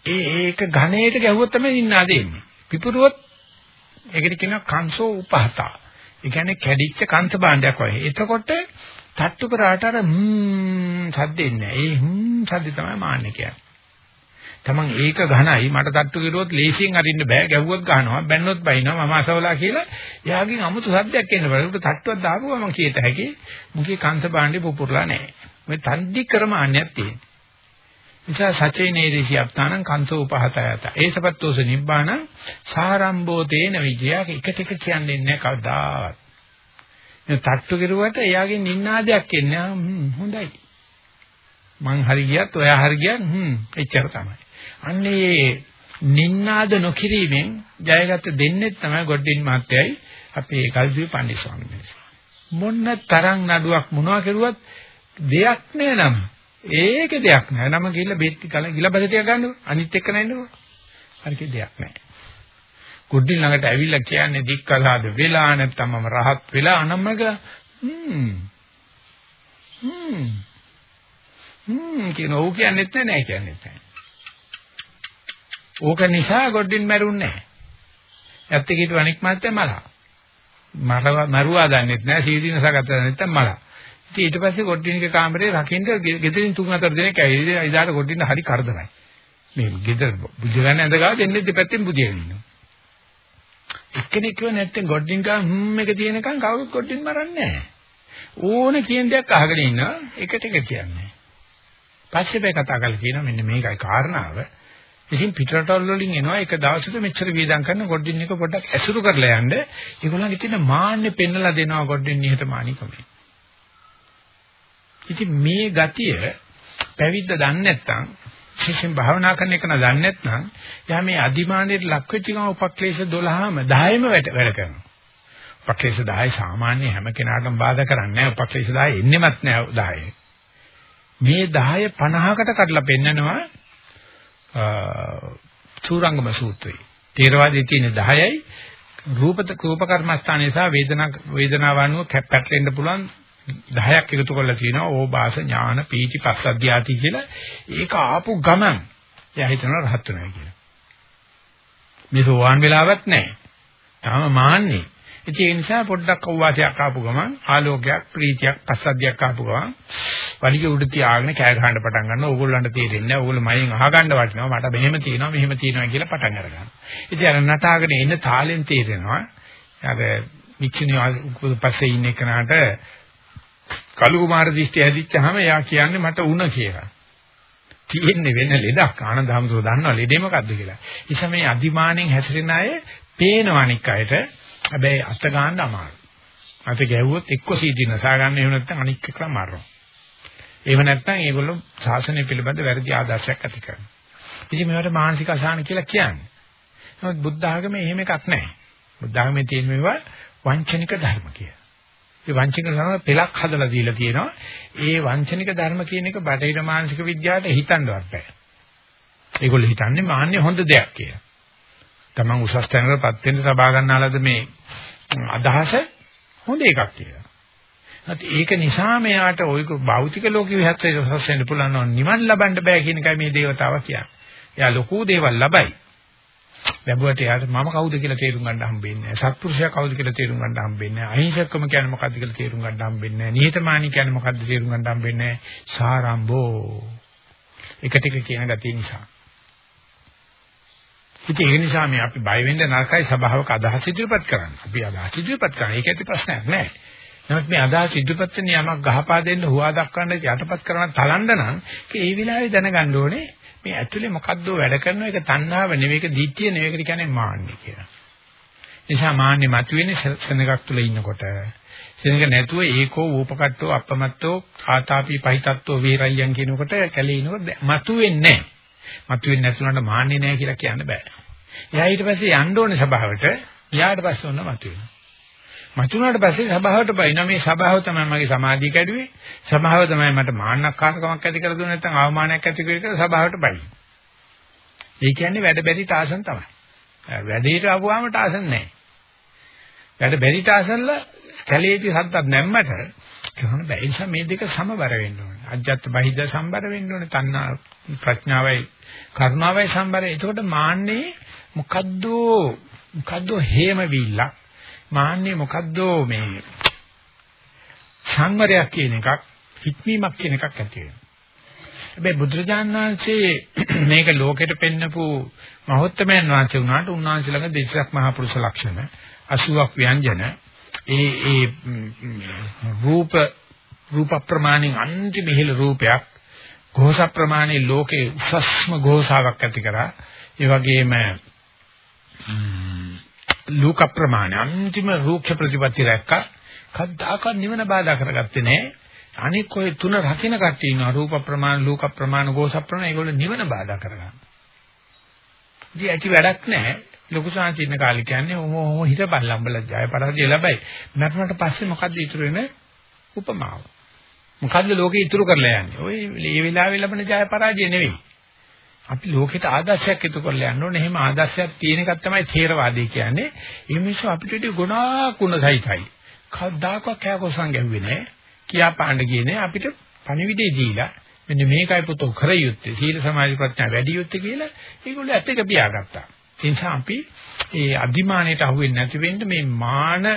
ඒ ඒක ඝණයට ගැහුවොත් තමයි නින්නාද එන්නේ. පිපුරුවොත් ඒකට කියනවා කංසෝ උපහතා. ඒ කියන්නේ කැඩිච්ච කංශ භාණ්ඩයක් වගේ. එතකොට තට්ටු කරාට අර හ්ම් සද්දෙන්නේ නැහැ. ඒ හ්ම් සද්ද තමයි මාන්නේ කියන්නේ. තමන් ඒක ඝනයි මට තට්ටු කරුවොත් ලේසියෙන් අරින්න බෑ. ගැව්වොත් ගහනවා. බැන්නොත් බයිනවා. මම අසවලා කියලා එයාගෙන් 아무තු සද්දයක් එන්න බෑ. ඒකට තට්ටුවක් දාපුවා මම කීයට හැකි? මුගේ කංශ භාණ්ඩේ පුපුරලා නැහැ මේ තන්දි ක්‍රමාන්නයක් තියෙනවා. නිසා සචේ නේරිසි අප්තානං කන්තෝ උපහතයත. ඒසපත්තෝස නිබ්බාන සාරම්භෝ තේන විජය එකට එක කියන්නේ නැහැ කවදාවත්. මේ තට්ටු කෙරුවට එයාගෙන් නින්නාදයක් එන්නේ හොඳයි. මං හරි ගියත් ඔයා හරි ගියත් හ්ම් එච්චර තමයි. අන්නේ නින්නාද නොකිරීමෙන් ජයගත්ත දෙන්නේ තමයි ගොඩින් මාත්‍යයි අපේ කල්පී පණ්ඩිත ස්වාමීන් වහන්සේ. මොන්න තරම් නඩුවක් මොනවා කරුවත් දෙයක් නෑ නම් ඒක දෙයක් නෑ. නම ගිහිල්ලා බෙත් කල ගිලබද ටික ගන්නකො. අනිත් එක්ක නැන්නකො. හරික දෙයක් නෑ. කුඩි ළඟට ඇවිල්ලා කියන්නේ දික්කලාද වෙලා නැත්තම් මම රහත් වෙලා අනම්මක හ්ම් හ්ම් හ්ම් කියන ඕක කියන්නේත් නෑ කියන්නේත් නෑ. ඕක නිසා ගොඩින් මැරුන්නේ නෑ. ඇත්ත කීතු අනික් මාත්‍ය මලා. මරුවා දන්නෙත් නෑ සීදීනසගත නැත්තම් මලා. ඉතින් ඊට පස්සේ ගොඩින්ගේ කාමරේ රකින්න ගෙදරින් තුන් හතර දෙනෙක් ඇවිල්ලා ඉදාට ගොඩින්න හරි කරදරයි. මේ ගෙදර බුදිරණ ඇඳගා දෙන්නේ දෙපැත්තෙන් බුදියගෙන ඉන්නවා. එක්කෙනෙක් කිව්ව නැත්නම් ගොඩින් ගා හ්ම් එක තියෙනකන් කවුරුත් ගොඩින් මරන්නේ නැහැ. ඕන කියන දෙයක් අහගෙන ඉන්නවා එකට එක කියන්නේ. පස්සේ බය කතා කරලා කියනවා මෙන්න මේකයි කාරණාව. ඉතින් පිටරටවල වලින් එනවා එක දවසක මෙච්චර වේදම් කරන ගොඩින් එක පොඩ්ඩක් ඇසුරු කරලා යන්න ඒගොල්ලන්ගේ තියෙන මාන්නේ පෙන්නලා දෙනවා ගොඩින් නිහතමානීකමෙන්. ඉතින් මේ ගතිය පැවිද්ද දන්නේ නැත්නම් විශේෂයෙන් භාවනා කරන එක නදන්නේ නැත්නම් යා මේ අදිමානයේ ලක් වෙච්ච ගම උපක්ලේශ 12ම 10ම වැඩ කරනවා. උපක්ලේශ 10 සාමාන්‍ය හැම කෙනාටම බාධා කරන්නේ නැහැ. උපක්ලේශ 10 එන්නෙමත් නැහැ 10. මේ 10 50කට කඩලා පෙන්නනවා සූරංගම සූත්‍රය. තේරවාදයේ තියෙන 10යි රූප රූප කර්මස්ථානයේ සහ වේදනා වේදනාව අනුව පැටලෙන්න පුළුවන් 10ක් එකතු කරලා තියෙනවා. ඕබාස ඥාන පීති පස්සද්ධි ආති කියලා. ඒක ආපු ගමන් එයා හිතනවා රහත් වෙනවා කියලා. මේ සෝවාන් වෙලාවක් නැහැ. තාම මාන්නේ. ඉතින් ඒ නිසා පොඩ්ඩක් අවවාසයක් ආපු ගමන් ආලෝකයක් ප්‍රීතියක් පස්සද්ධියක් ආපු ගමන් වලිග උඩ තියාගෙන කෑ ගහන්න පටන් ගන්නවා. ඕගොල්ලන්ට තේරෙන්නේ නැහැ. ඕගොල්ලෝ මයෙන් අහගන්න වටිනවා. මට මෙහෙම තියෙනවා මෙහෙම තියෙනවා කියලා පටන් අරගන්නවා. ඉතින් අර නටාගෙන එන්න තාලෙන් තේරෙනවා. අර වික්ෂුණිය පස්සේ ඉන්න කෙනාට කලු කුමාර දිෂ්ටි හැදිච්චාම එයා කියන්නේ මට උණ කියලා. තියෙන්නේ වෙන ලෙඩක් ආනන්ද හැමතුරු දන්නවා ලෙඩේ මොකද්ද කියලා. ඉතින් මේ අදිමානෙන් හැසිරෙන අය පේනවා අනික් අයට හැබැයි අත ගන්න අමාරුයි. අත ගැහුවොත් එක්ක සීදී නසා ගන්න එහෙම නැත්නම් අනික් එක මරනවා. එහෙම නැත්නම් ඒගොල්ලෝ ශාසනය පිළිබඳ වැරදි ආදර්ශයක් ඇති කරනවා. ඉතින් මේවට මානසික අසහන කියලා කියන්නේ. නමුත් බුද්ධ ආගමේ එහෙම එකක් නැහැ. බුද්ධ ආගමේ තියෙන මේවා වංචනික ධර්ම කියලා. ඒ වංචනික ධර්ම පෙලක් හදලා දීලා තියෙනවා. ඒ වංචනික ධර්ම කියන එක බටහිර මානසික විද්‍යාවට හිතන්නවත් බෑ. ඒගොල්ලෝ හිතන්නේ මාන්නේ හොඳ දෙයක් කියලා. Taman උසස් තැනකටපත් වෙන්න සබා ගන්නාලද මේ අදහස හොඳ එකක් කියලා. නැත් ඒක නිසා මෙයාට ওই භෞතික ලෝකෙ විහත්වේ රසස් වෙන්න පුළුවන් නම් නිවන් ලබන්න බෑ කියන එකයි මේ దేవතාව කියන්නේ. එයා ලොකු දේවල් ලබයි. ලැබුවට එයාට මම කවුද කියලා තේරුම් ගන්න හම්බෙන්නේ නැහැ. සත්පුරුෂයා කවුද කියලා තේරුම් ගන්න හම්බෙන්නේ නැහැ. අහිංසකම කියන්නේ මොකද්ද කියලා තේරුම් ගන්න හම්බෙන්නේ නැහැ. නිහතමානී කියන්නේ මොකද්ද තේරුම් ගන්න හම්බෙන්නේ නැහැ. සාරම්භෝ. එක ටික කියන ගැතිය නිසා. ඉතින් ඒ නිසා මේ අපි බය වෙන්න නරකයි සභාවක අදහස් ඉදිරිපත් කරන්න. අපි අදහස් ඉදිරිපත් කරන. ඒක ඇති ප්‍රශ්නයක් නෑ. නමුත් මේ අදහස් ඉදිරිපත් වෙන යමක් ගහපා දෙන්න හුවා දක්වන්න යටපත් කරන තලන්න නම් ඒ වෙලාවේ දැනගන්න ඕනේ මේ ඇතුලේ මොකද්ද වැඩ කරන එක තණ්හාව නෙවෙයි ඒක දිට්ඨිය නෙවෙයි ඒකට කියන්නේ මාන්නේ කියලා. නිසා මාන්නේ මතුවෙන්නේ සෙනගක් තුල ඉන්නකොට. සෙනග නැතුව ඒකෝ ූපකට්ටෝ අපමත්තෝ ආතාපි පහිතත්තෝ වීරයන් කියනකොට කැලේ ඉනකොට මතුවෙන්නේ නැහැ. මතුවෙන්නේ නැතුණාට මාන්නේ නැහැ කියලා කියන්න බෑ. එයා ඊට පස්සේ යන්න ඕනේ සභාවට. ඊයාට පස්සේ ඔන්න මතුවෙනවා. මතුණාට පස්සේ සභාවට බයින මේ සභාව තමයි මගේ සමාධිය කැඩුවේ. සභාව තමයි මට මාන්නක්කාරකමක් ඇති කර දුන්නේ නැත්නම් අවමානයක් ඇති කර සභාවට බයි. ඒ කියන්නේ වැඩ බැරි තාසන් තමයි. වැඩේට ආවම තාසන් නැහැ. වැඩ බැරි තාසන්ල කැලේටි සද්දක් නැම්මට කියන්න බෑ. ඒ නිසා මේ දෙක සමබර වෙන්න ඕනේ. අජ්ජත් බහිද්ද සම්බර වෙන්න ඕනේ. තණ්හා ප්‍රඥාවයි කරුණාවයි සම්බර. එතකොට මාන්නේ මොකද්ද මොකද්ද හේම විල්ලක්. මාන්නේ මොකද්ද මේ සංවරයක් කියන එකක්, හික්මීමක් කියන එකක් ඇති වෙනවා. හැබැයි බුදුරජාණන් වහන්සේ [clears throat] මේක ලෝකෙට පෙන්නපු මහෞත්මයන් වහන්සේ වුණාට උන්වහන්සේ ළඟ දෙසක් මහා පුරුෂ ලක්ෂණ 80ක් ව්‍යංජන ඒ ඒ රූප රූප ප්‍රමාණෙන් අන්ති මෙහෙල රූපයක් ഘോഷ ප්‍රමාණේ ලෝකේ උසස්ම ഘോഷාවක් ඇති කරා ඒ වගේම ලෝක ප්‍රමාණ අන්තිම රූක්ෂ ප්‍රතිපatti රැක්ක කද්දාකත් නිවන බාධා කරගත්තේ නැහැ අනික ඔය තුන රකින්න කට්ටිය ඉන්නවා රූප ප්‍රමාණ ලෝක ප්‍රමාණ ഘോഷ ප්‍රමාණ ඒගොල්ලෝ නිවන බාධා කරගන්න. ඉතින් ඇති වැඩක් නැහැ ලොකු සාන්තින කාලේ කියන්නේ ඔම ඔම හිත බලම්බල ජය පරාජය ලැබයි. මරණයට පස්සේ මොකද්ද ඉතුරු වෙන්නේ? උපමාව. මොකද්ද ලෝකේ ඉතුරු කරලා යන්නේ? ඔය මේ වෙලාවේ ලැබෙන ජය පරාජය නෙවෙයි. අපි ලෝකෙට ආදර්ශයක් ඉතුරු කරලා යන්න ඕනේ. එහෙම ආදර්ශයක් තියෙන එකක් තමයි ථේරවාදී කියන්නේ. ඒ මිනිස්සු අපිට වඩා ගුණා කුණ සහිතයි. කවදාකවත් කෑකොසම් ගැහුවේ නැහැ. කියා පාණ්ඩ කියන්නේ අපිට පණිවිඩය දීලා මෙන්න මේකයි පුතෝ කර යුත්තේ. සීල සමාධි ප්‍රඥා වැඩි යුත්තේ කියලා ඒගොල්ලෝ ඇත්ත එක පියාගත්තා. ඒ නිසා අපි ඒ අදිමානයට අහු වෙන්නේ නැති වෙන්න මේ මාන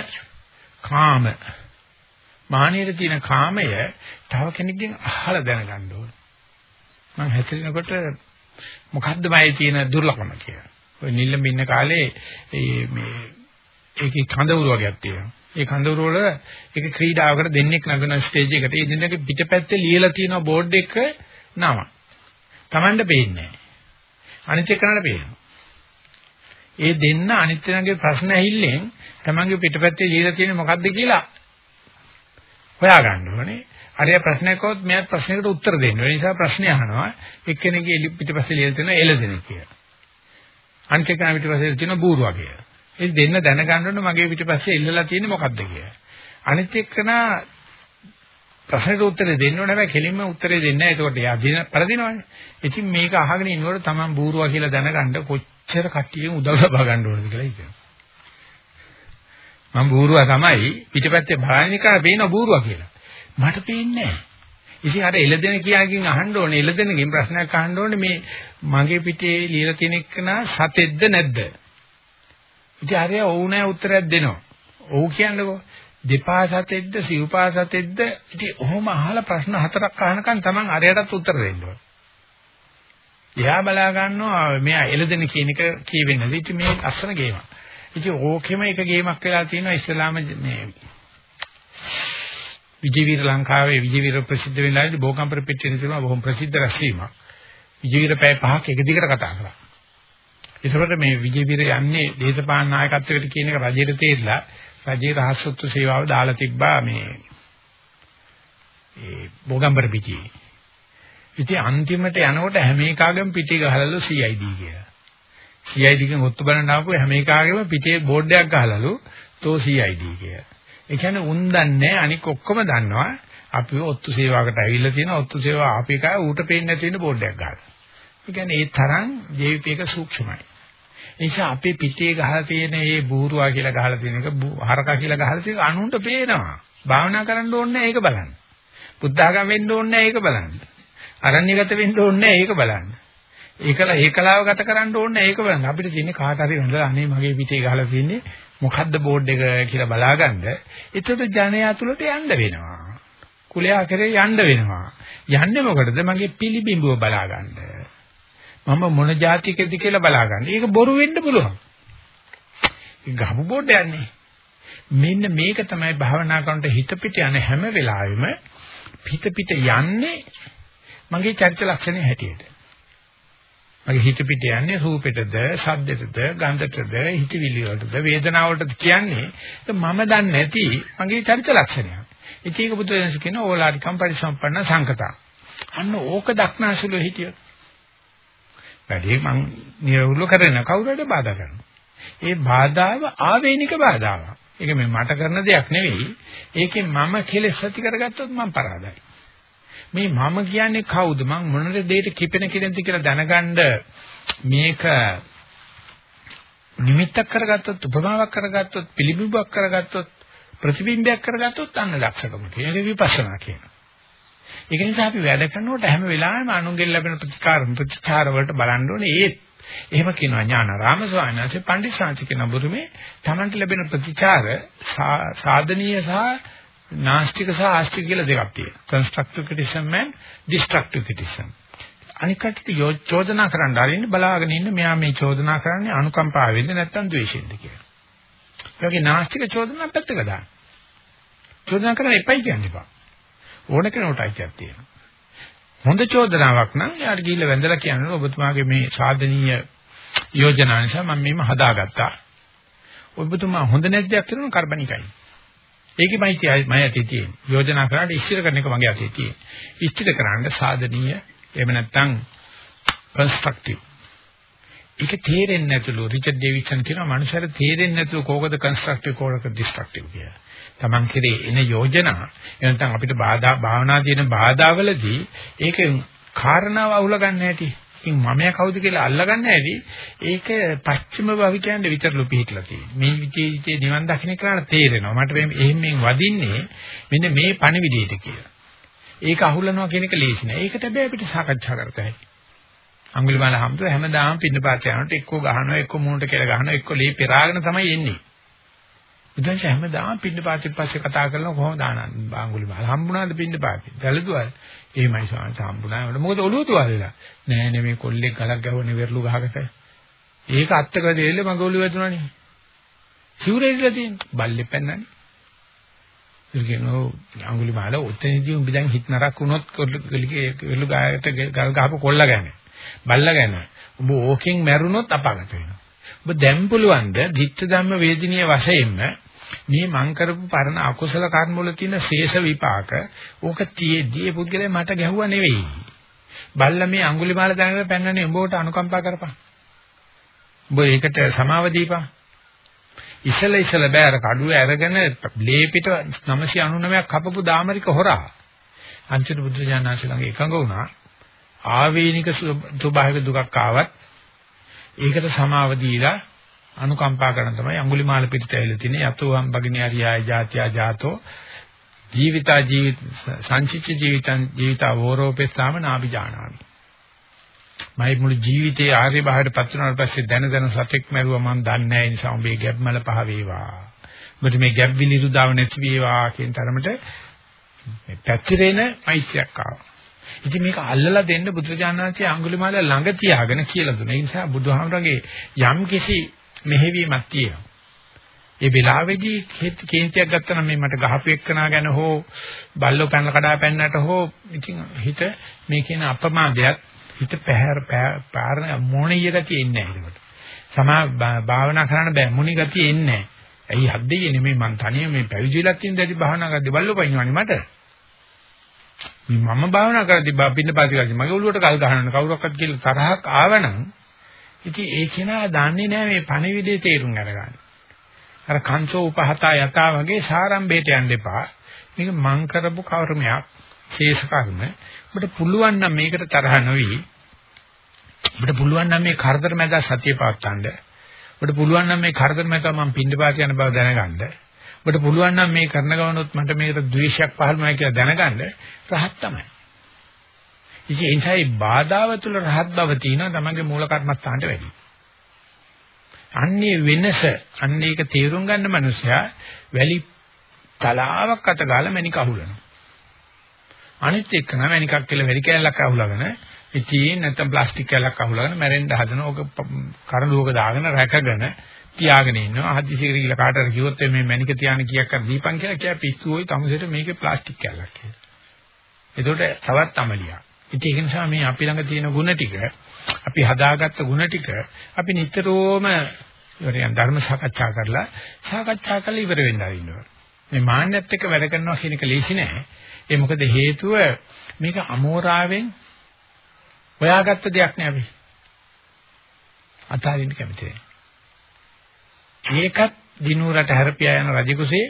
කාම මානෙට තියෙන කාමය තව කෙනෙක්ගෙන් අහලා දැනගන්න ඕන. මම හැතරිනකොට මොකද්ද මගේ තියෙන දුර්ලභම කියලා. ඔය නිල්ලඹ ඉන්න කාලේ මේ ඒකේ කඳවුරු වගේක් තියෙනවා. ඒ කඳවුරු වල ඒක ක්‍රීඩාවකට දෙන්නෙක් නගන ස්ටේජ් එකට ඒ දෙන්නගේ පිටපැත්තේ ලියලා තියෙන බෝඩ් එක නම. Tamanda පේන්නේ නැහැ. අනිත් එකනට පේනවා. ඒ දෙන්න අනිත් කෙනාගේ ප්‍රශ්න ඇහිල්ලෙන් තමන්ගේ පිටපැත්තේ ලියලා තියෙන්නේ මොකද්ද කියලා හොයාගන්න ඕනේ. අරයා ප්‍රශ්නයක් આવොත් මෙයාත් ප්‍රශ්නයකට උත්තර දෙන්න. ඒ නිසා ප්‍රශ්නය අහනවා එක්කෙනෙක්ගේ පිටපස්සේ ලියලා තියෙන එළදෙන කියලා. අනිත් කෙනා පිටපස්සේ තියෙන බූරුවා කියලා. ඒ දෙන්න දැනගන්න ඕනේ මගේ පිටපස්සේ ඉල්ලලා තියෙන්නේ මොකද්ද කියලා. අනිත් එක්කනා ප්‍රශ්නෙට උත්තර දෙන්න ඕනේ හැබැයි කෙලින්ම උත්තරේ දෙන්නේ නැහැ. ඒකට එයා දින පරදිනවනේ. ඉතින් මේක අහගෙන ඉන්නකොට තමන් බූරුවා කියලා දැනගන්න කොච්චර කට්ටියෙන් උදව් ලබා ගන්න ඕනද කියලා හිතෙනවා. මම බූරුවා තමයි පිටිපැත්තේ භානිකා පේන බූරුවා කියලා. මට පේන්නේ නැහැ. ඉතින් අර එළදෙන කියාකින් අහන්න ඕනේ එළදෙනකින් ප්‍රශ්නයක් අහන්න ඕනේ මේ මගේ පිටේ ලියලා තියෙන එකන සතෙක්ද නැද්ද? ඉතින් අරය ඔව් නෑ උත්තරයක් දෙනවා. ඔව් කියන්නකෝ. දෙපා සතෙක්ද සිව්පා සතෙක්ද? ඉතින් ඔහොම අහලා ප්‍රශ්න හතරක් අහනකන් Taman අරයටත් උත්තර දෙන්න ඕනේ. එයා බලා ගන්නවා මෙයා එළදෙන කියන එක කියවෙන්නේ. ඉතින් මේ අස්සන ගේමක්. ඉතින් ඕකෙම එක ගේමක් වෙලා තියෙනවා ඉස්ලාම මේ විජේවීර ලංකාවේ විජේවීර ප්‍රසිද්ධ වෙනාදී බෝකම්පර පිටියේ තියෙනවා බොහොම ප්‍රසිද්ධ රැස්වීමක්. විජේවීර පැය පහක් එක දිගට කතා කරා. ඒසකට මේ විජේවීර යන්නේ දේශපාලන නායකත්වයකට කියන එක රජයට තේරිලා රජයේ රහස්සත්ව සේවාව දාලා තිබ්බා මේ ඒ බෝගම්බර පිටියේ. ඉතින් අන්තිමට යනකොට හැම එකාගෙම පිටි ගහලලු CID කියලා. CID කෙන් ඔත්තු බලන්න ආපු හැම එකාගෙම පිටේ බෝඩ් එකක් ගහලලු තෝ CID කියලා. ඒ කියන්නේ උන් දන්නේ අනික ඔක්කොම දන්නවා අපි ඔත්තු සේවාවකට ඇවිල්ලා තියෙන ඔත්තු සේවාව ආපේ කාය ඌට පේන්නේ නැති වෙන බෝඩ් එකක් ගහලා. ඒ කියන්නේ ඒ තරම් ජීවිතයක සූක්ෂමයි. ඒ නිසා අපේ පිටේ ගහලා තියෙන මේ බූරුවා කියලා ගහලා තියෙන එක හරකා කියලා ගහලා තියෙන අනුන්ට පේනවා. භාවනා කරන්න ඕනේ ඒක බලන්න. බුද්ධඝම වෙන්න ඕනේ ඒක බලන්න. අරණ්‍යගත වෙන්න ඕනේ ඒක බලන්න. ඒකලා ඒකලාව ගත කරන්න ඕනේ ඒක බලන්න. අපිට තියෙන්නේ කාට හරි වැඳලා අනේ මගේ පිටේ ගහලා තියෙන්නේ මොකද්ද බෝඩ් එක කියලා බලාගන්න. එතකොට ජනයා තුලට යන්න වෙනවා. කුලයා කරේ යන්න වෙනවා. යන්නේ මොකටද? මගේ පිළිබිඹුව බලාගන්න. මම මොන જાතිකද කියලා බලාගන්න. ඒක බොරු වෙන්න පුළුවන්. ගහපු බෝඩ් යන්නේ. මෙන්න මේක තමයි භාවනා කරනකොට හිත පිට යන හැම වෙලාවෙම පිට පිට යන්නේ මගේ චරිත ලක්ෂණය හැටියට. මගේ හිත පිට යන්නේ රූපෙටද, ශබ්දෙටද, ගන්ධෙටද, හිතවිලි වලටද, වේදනාවලටද කියන්නේ මම දන්නේ නැති මගේ චරිත ලක්ෂණයක්. ඒක බුදුදහම කියන ඕලාරිකම් පරිසම්පන්න සංකතා. අන්න ඕක දක්නාසුලෝ හිටියොත් වැඩේ මං නිරවුල්ව කරන කවුරුහට බාධා කරනවා. ඒ බාධාව ආවේනික බාධාවක්. ඒක මේ මට කරන දෙයක් නෙවෙයි. ඒකෙන් මම කෙලෙස් ඇති කරගත්තොත් මම පරාදයි. මේ මම කියන්නේ කවුද? මං මොනද දෙයට කිපෙන කෙනෙක්ද කියලා දැනගන්න මේක නිමිත්තක් කරගත්තොත් උපමාවක් කරගත්තොත් පිළිබිඹුවක් කරගත්තොත් ප්‍රතිබිම්බයක් කරගත්තොත් අන්න දක්ෂකම කියන එක විපස්සනා කියනවා. ඒක නිසා අපි වැඩ කරනකොට හැම වෙලාවෙම අනුගෙන් ලැබෙන ප්‍රතිකාර ප්‍රතිචාර වලට බලන්න ඕනේ. ඒත් එහෙම කියනවා ඥානාරාම ස්වාමීන් වහන්සේ පණ්ඩිත ශාන්තික නඹුරුමේ Tamanට ලැබෙන ප්‍රතිචාර සාධනීය සහ නාස්තික සහ ආස්තික කියලා දෙකක් තියෙනවා. constructive criticism and destructive criticism. අනික කටට චෝදනා කරන්න ආරින්න බලාගෙන ඉන්න මෙයා මේ චෝදනා කරන්නේ අනුකම්පාවෙන්ද නැත්නම් ද්වේෂයෙන්ද කියලා. ඒ වගේ නාස්තික චෝදනා පැත්තක දාන්න. චෝදනා කරන්න එපයි කියන්න එපා. ඕන කෙනෙකුට අයිතියක් තියෙනවා. හොඳ චෝදනාවක් නම් යාට ගිහිල්ලා වැඳලා කියනවා ඔබතුමාගේ මේ සාධනීය යෝජනා නිසා මම මේව හදාගත්තා. ඔබතුමා හොඳ නැති දෙයක් කරනවා කාබනිකයි. ඒකයි මම මම ඇතේ තියෙන්නේ. යෝජනා කරාට ඉස්තිර කරන එක මගේ අතේ තියෙන්නේ. ඉස්තිර කරන්න සාධනීය එහෙම නැත්නම් කන්ස්ට්‍රක්ටිව්. ඒක තේරෙන්නේ නැතුළු රිචඩ් ඩේවිඩ්සන් කියනවා මනුෂ්‍යර තේරෙන්නේ නැතුළු කෝකද කන්ස්ට්‍රක්ටිව් කෝකද ඩිස්ට්‍රක්ටිව් කියලා. Taman කෙරේ එන යෝජනා එනතන් අපිට බාධා භාවනා තියෙන බාධාවලදී ඒක කාරණාව අහුල ගන්න හැටි. ඉතින් මමයා කවුද කියලා අල්ලගන්න හැටි ඒක පස්චිම භවිකයන්ට විතරලු පිළිట్లా තියෙන්නේ. මේ විචේජිතේ නිවන් දකින්න කරලා තේරෙනවා. මට මේ එහෙම මේ වදින්නේ මෙන්න මේ පණිවිඩයට කියලා. ඒක අහුලනවා කියන එක ලේසි නෑ. ඒකට හැබැයි අපිට සාකච්ඡා කරතයි. අඟුලිමාල හැමතුව හැමදාම පින්නපාත යනකොට එක්කෝ ගහනවා එක්කෝ මූණට කියලා ගහනවා එක්කෝ ලී පෙරාගෙන තමයි එන්නේ. බුදුන් හැමදාම පින්නපාතෙන් පස්සේ කතා කරනවා කොහොමද ආනන්ද බාංගුලි මහල් හම්බුණාද පින්නපාතේ දැලදුවල් එහෙමයි සාන්ත හම්බුණා මොකද ඔළුව තුවාලලා නෑ නේ මේ කොල්ලෙක් ගලක් ගැහුවනේ වෙරළු ගහකට. ඒක අත්තක දෙල්ල මග ඔළුව වැදුනානේ. සිවුරේ ඉඳලා තියෙන බල්ලේ පැන්නනේ. ඉතින්ෝ අඟුලි මහල ඔතනදී උඹ දැන් හිත නරක් වුණොත් ගලිගේ වෙරළු ගහකට ගල් ගහපු කොල්ල ගැන. බල්ලා ගැන. උඹ ඕකෙන් මැරුණොත් අපාගත වෙනවා. ඔබ දැන් පුළුවන් ද ධිට්ඨ ධම්ම වේදිනිය වශයෙන්ම මේ මං කරපු පරණ අකුසල කර්ම වල තියෙන ශේෂ විපාක ඕක තියේදී පුද්ගලයා මට ගැහුවා නෙවෙයි. බල්ලා මේ අඟුලිමාල දැනගෙන පෙන්නන්නේ උඹට අනුකම්පා කරපන්. උඹ ඒකට සමාව දීපන්. ඉසල ඉසල බෑර කඩුව අරගෙන ලේ පිට 999ක් කපපු දාමරික හොරා. අන්තිම බුද්ධ ඥානශ ළඟ එකඟ වුණා. ආවේනික ස්වභාවික දුකක් ආවත් ඒකට සමාව දීලා අනුකම්පා කරන තමයි අඟුලිමාල පිටට ඇවිල්ලා තියෙන්නේ. යතෝහම් භගිනිය අරියාය ජාතියා ජාතෝ. ජීවිතා ජීවිත සංචිච්ච ජීවිතං ජීවිතා වෝරෝපෙස්සාම නාභි ජානාමි. මයි මුළු ජීවිතේ ආර්ය භාවයට පත් වුණාට පස්සේ දැන දැන සතෙක් මැරුවා මම දන්නේ නැහැ. ඒ නිසා උඹේ ගැබ්මල පහ වේවා. ඔබට මේ ගැබ් විලිරුදාව නැති වේවා කියන තරමට මේ පැතිරෙන මෛත්‍රියක් ආවා. ඉතින් මේක අල්ලලා දෙන්න බුදුරජාණන්සේ අඟුලිමාල ළඟ තියාගෙන කියලා දුන්නා. ඒ නිසා බුදුහාමරගේ යම් කිසි මෙහෙවීමක් තියෙනවා. ඒ වෙලාවේදී කේන්තියක් ගත්තා නම් මේ මට ගහපු එක්කනා ගැන හෝ බල්ලෝ පැනලා කඩා පැන්නට හෝ ඉතින් හිත මේ කියන අපමාදයක් හිත පැහැර පාරන මොණිය ගතිය එන්නේ නැහැ ඒකට. සමා භාවනා කරන්න බෑ මොණි ගතිය එන්නේ නැහැ. ඇයි හද්දේ නෙමෙයි මං තනියම මේ පැවිදිලා තියෙන දැඩි භාවනා කරද්දී බල්ලෝ පයින්නවනේ මට. මම භාවනා කරද්දී බින්න පාති කරද්දී මගේ ඔළුවට කල් ගහනවා කවුරක්වත් කියලා තරහක් ආවනම් ඉතින් ඒ කෙනා දන්නේ නැහැ මේ පණිවිඩේ තේරුම් අරගන්න. අර කංසෝ උපහතා යතා වගේ සාරම්භයට යන්න එපා. මේක මං කරපු කර්මයක්, ශේෂ කර්ම. ඔබට පුළුවන් නම් මේකට තරහ නොවි. ඔබට පුළුවන් නම් මේ කරදර මැද සතිය පවත්තන්න. ඔබට පුළුවන් නම් මේ කරදර මැද මම පින්නපාත යන බව දැනගන්න. ඔබට පුළුවන් නම් මේ කරන ගමනොත් මට මේකට ද්වේෂයක් පහළ වෙනවා කියලා දැනගන්න රහත් තමයි. ඉතින් ඒ නිසා මේ බාධාව තුළ රහත් බව තියෙනවා තමන්ගේ මූල කර්මස්ථානට වැඩි. අන්නේ වෙනස අන්නේ ඒක තේරුම් ගන්න මනුස්සයා වැලි තලාවක් අත ගාලා මණික අහුලනවා. අනිත් එක්ක නම් මණිකක් කියලා වැලි කෑල්ලක් අහුලගෙන ඉතින් නැත්නම් ප්ලාස්ටික් කෑල්ලක් අහුලගෙන මැරෙන්න හදන ඕක කරඬුවක දාගෙන රැකගෙන තියාගෙන ඉන්නවා. හදිසියකට ගිහලා කාටද කිව්වොත් මේ මැනික තියාන කීයක් කර දීපන් කියලා කියා පිස්සුවෝයි තමුසෙට මේකේ ප්ලාස්ටික් කැල්ලක් කියලා. ඒකට තවත් අමලියක්. ඉතින් ඒක නිසා මේ අපි ළඟ තියෙන ಗುಣ ටික අපි හදාගත්ත ಗುಣ ටික අපි නිතරම ඉවරයන් ධර්ම සාකච්ඡා කරලා සාකච්ඡා කරලා ඉවර වෙන්න ආරින්නවා. මේ මාන්නයත් එක්ක වැඩ කරනවා කියන එක ලේසි නෑ. ඒ මොකද හේතුව මේක අමෝරාවෙන් හොයාගත්ත දෙයක් නෑ අපි. අතාරින්න කැමති නෑ. ඒකත් දිනුරට හැරපියා යන රජකුසේ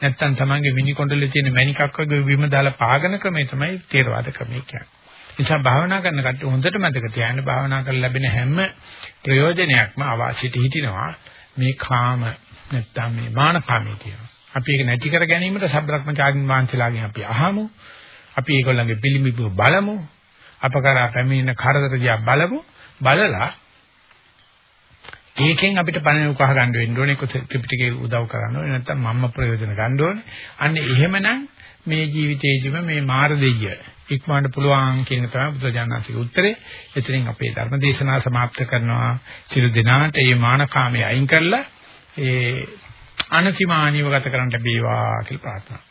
නැත්තම් තමන්ගේ මිනි කොණ්ඩලේ තියෙන මණිකක් වගේ බිම දාලා පාගන ක්‍රමය තමයි තේරවාද ක්‍රමය කියන්නේ. නිසා භාවනා කරන කට්ටිය හොඳට මතක තියාගන්න භාවනා කරලා ලැබෙන හැම ප්‍රයෝජනයක්ම අවාසියට හිටිනවා මේ කාම නැත්තම් මේ මානකාමී කියනවා. අපි ඒක නැති කර ගැනීමට සබ්‍රක්‍මචාරින් වහන්සේලාගෙන් අපි අහමු. අපි ඒගොල්ලන්ගේ පිළිඹු බලමු. අප කරා පැමිණෙන කරදර දිහා බලමු. බලලා ඒකෙන් අපිට පණ උකහා ගන්න වෙන්න ඕනේ ත්‍රිපිටකේ උදව් කරන්න ඕනේ නැත්නම් මම්ම ප්‍රයෝජන ගන්න ඕනේ. අන්න එහෙමනම් මේ ජීවිතේදිම මේ මාර දෙය ඉක්මවන්න පුළුවන් කියන තමයි බුදුජානනාථගේ උත්තරේ. එතනින් අපේ ධර්ම දේශනාව સમાප්ත කරනවා. සියලු දෙනාට මේ මානකාමයේ අයින් කරලා ඒ අනතිමානීව ගත කරන්න බේවා කියලා ප්‍රාර්ථනා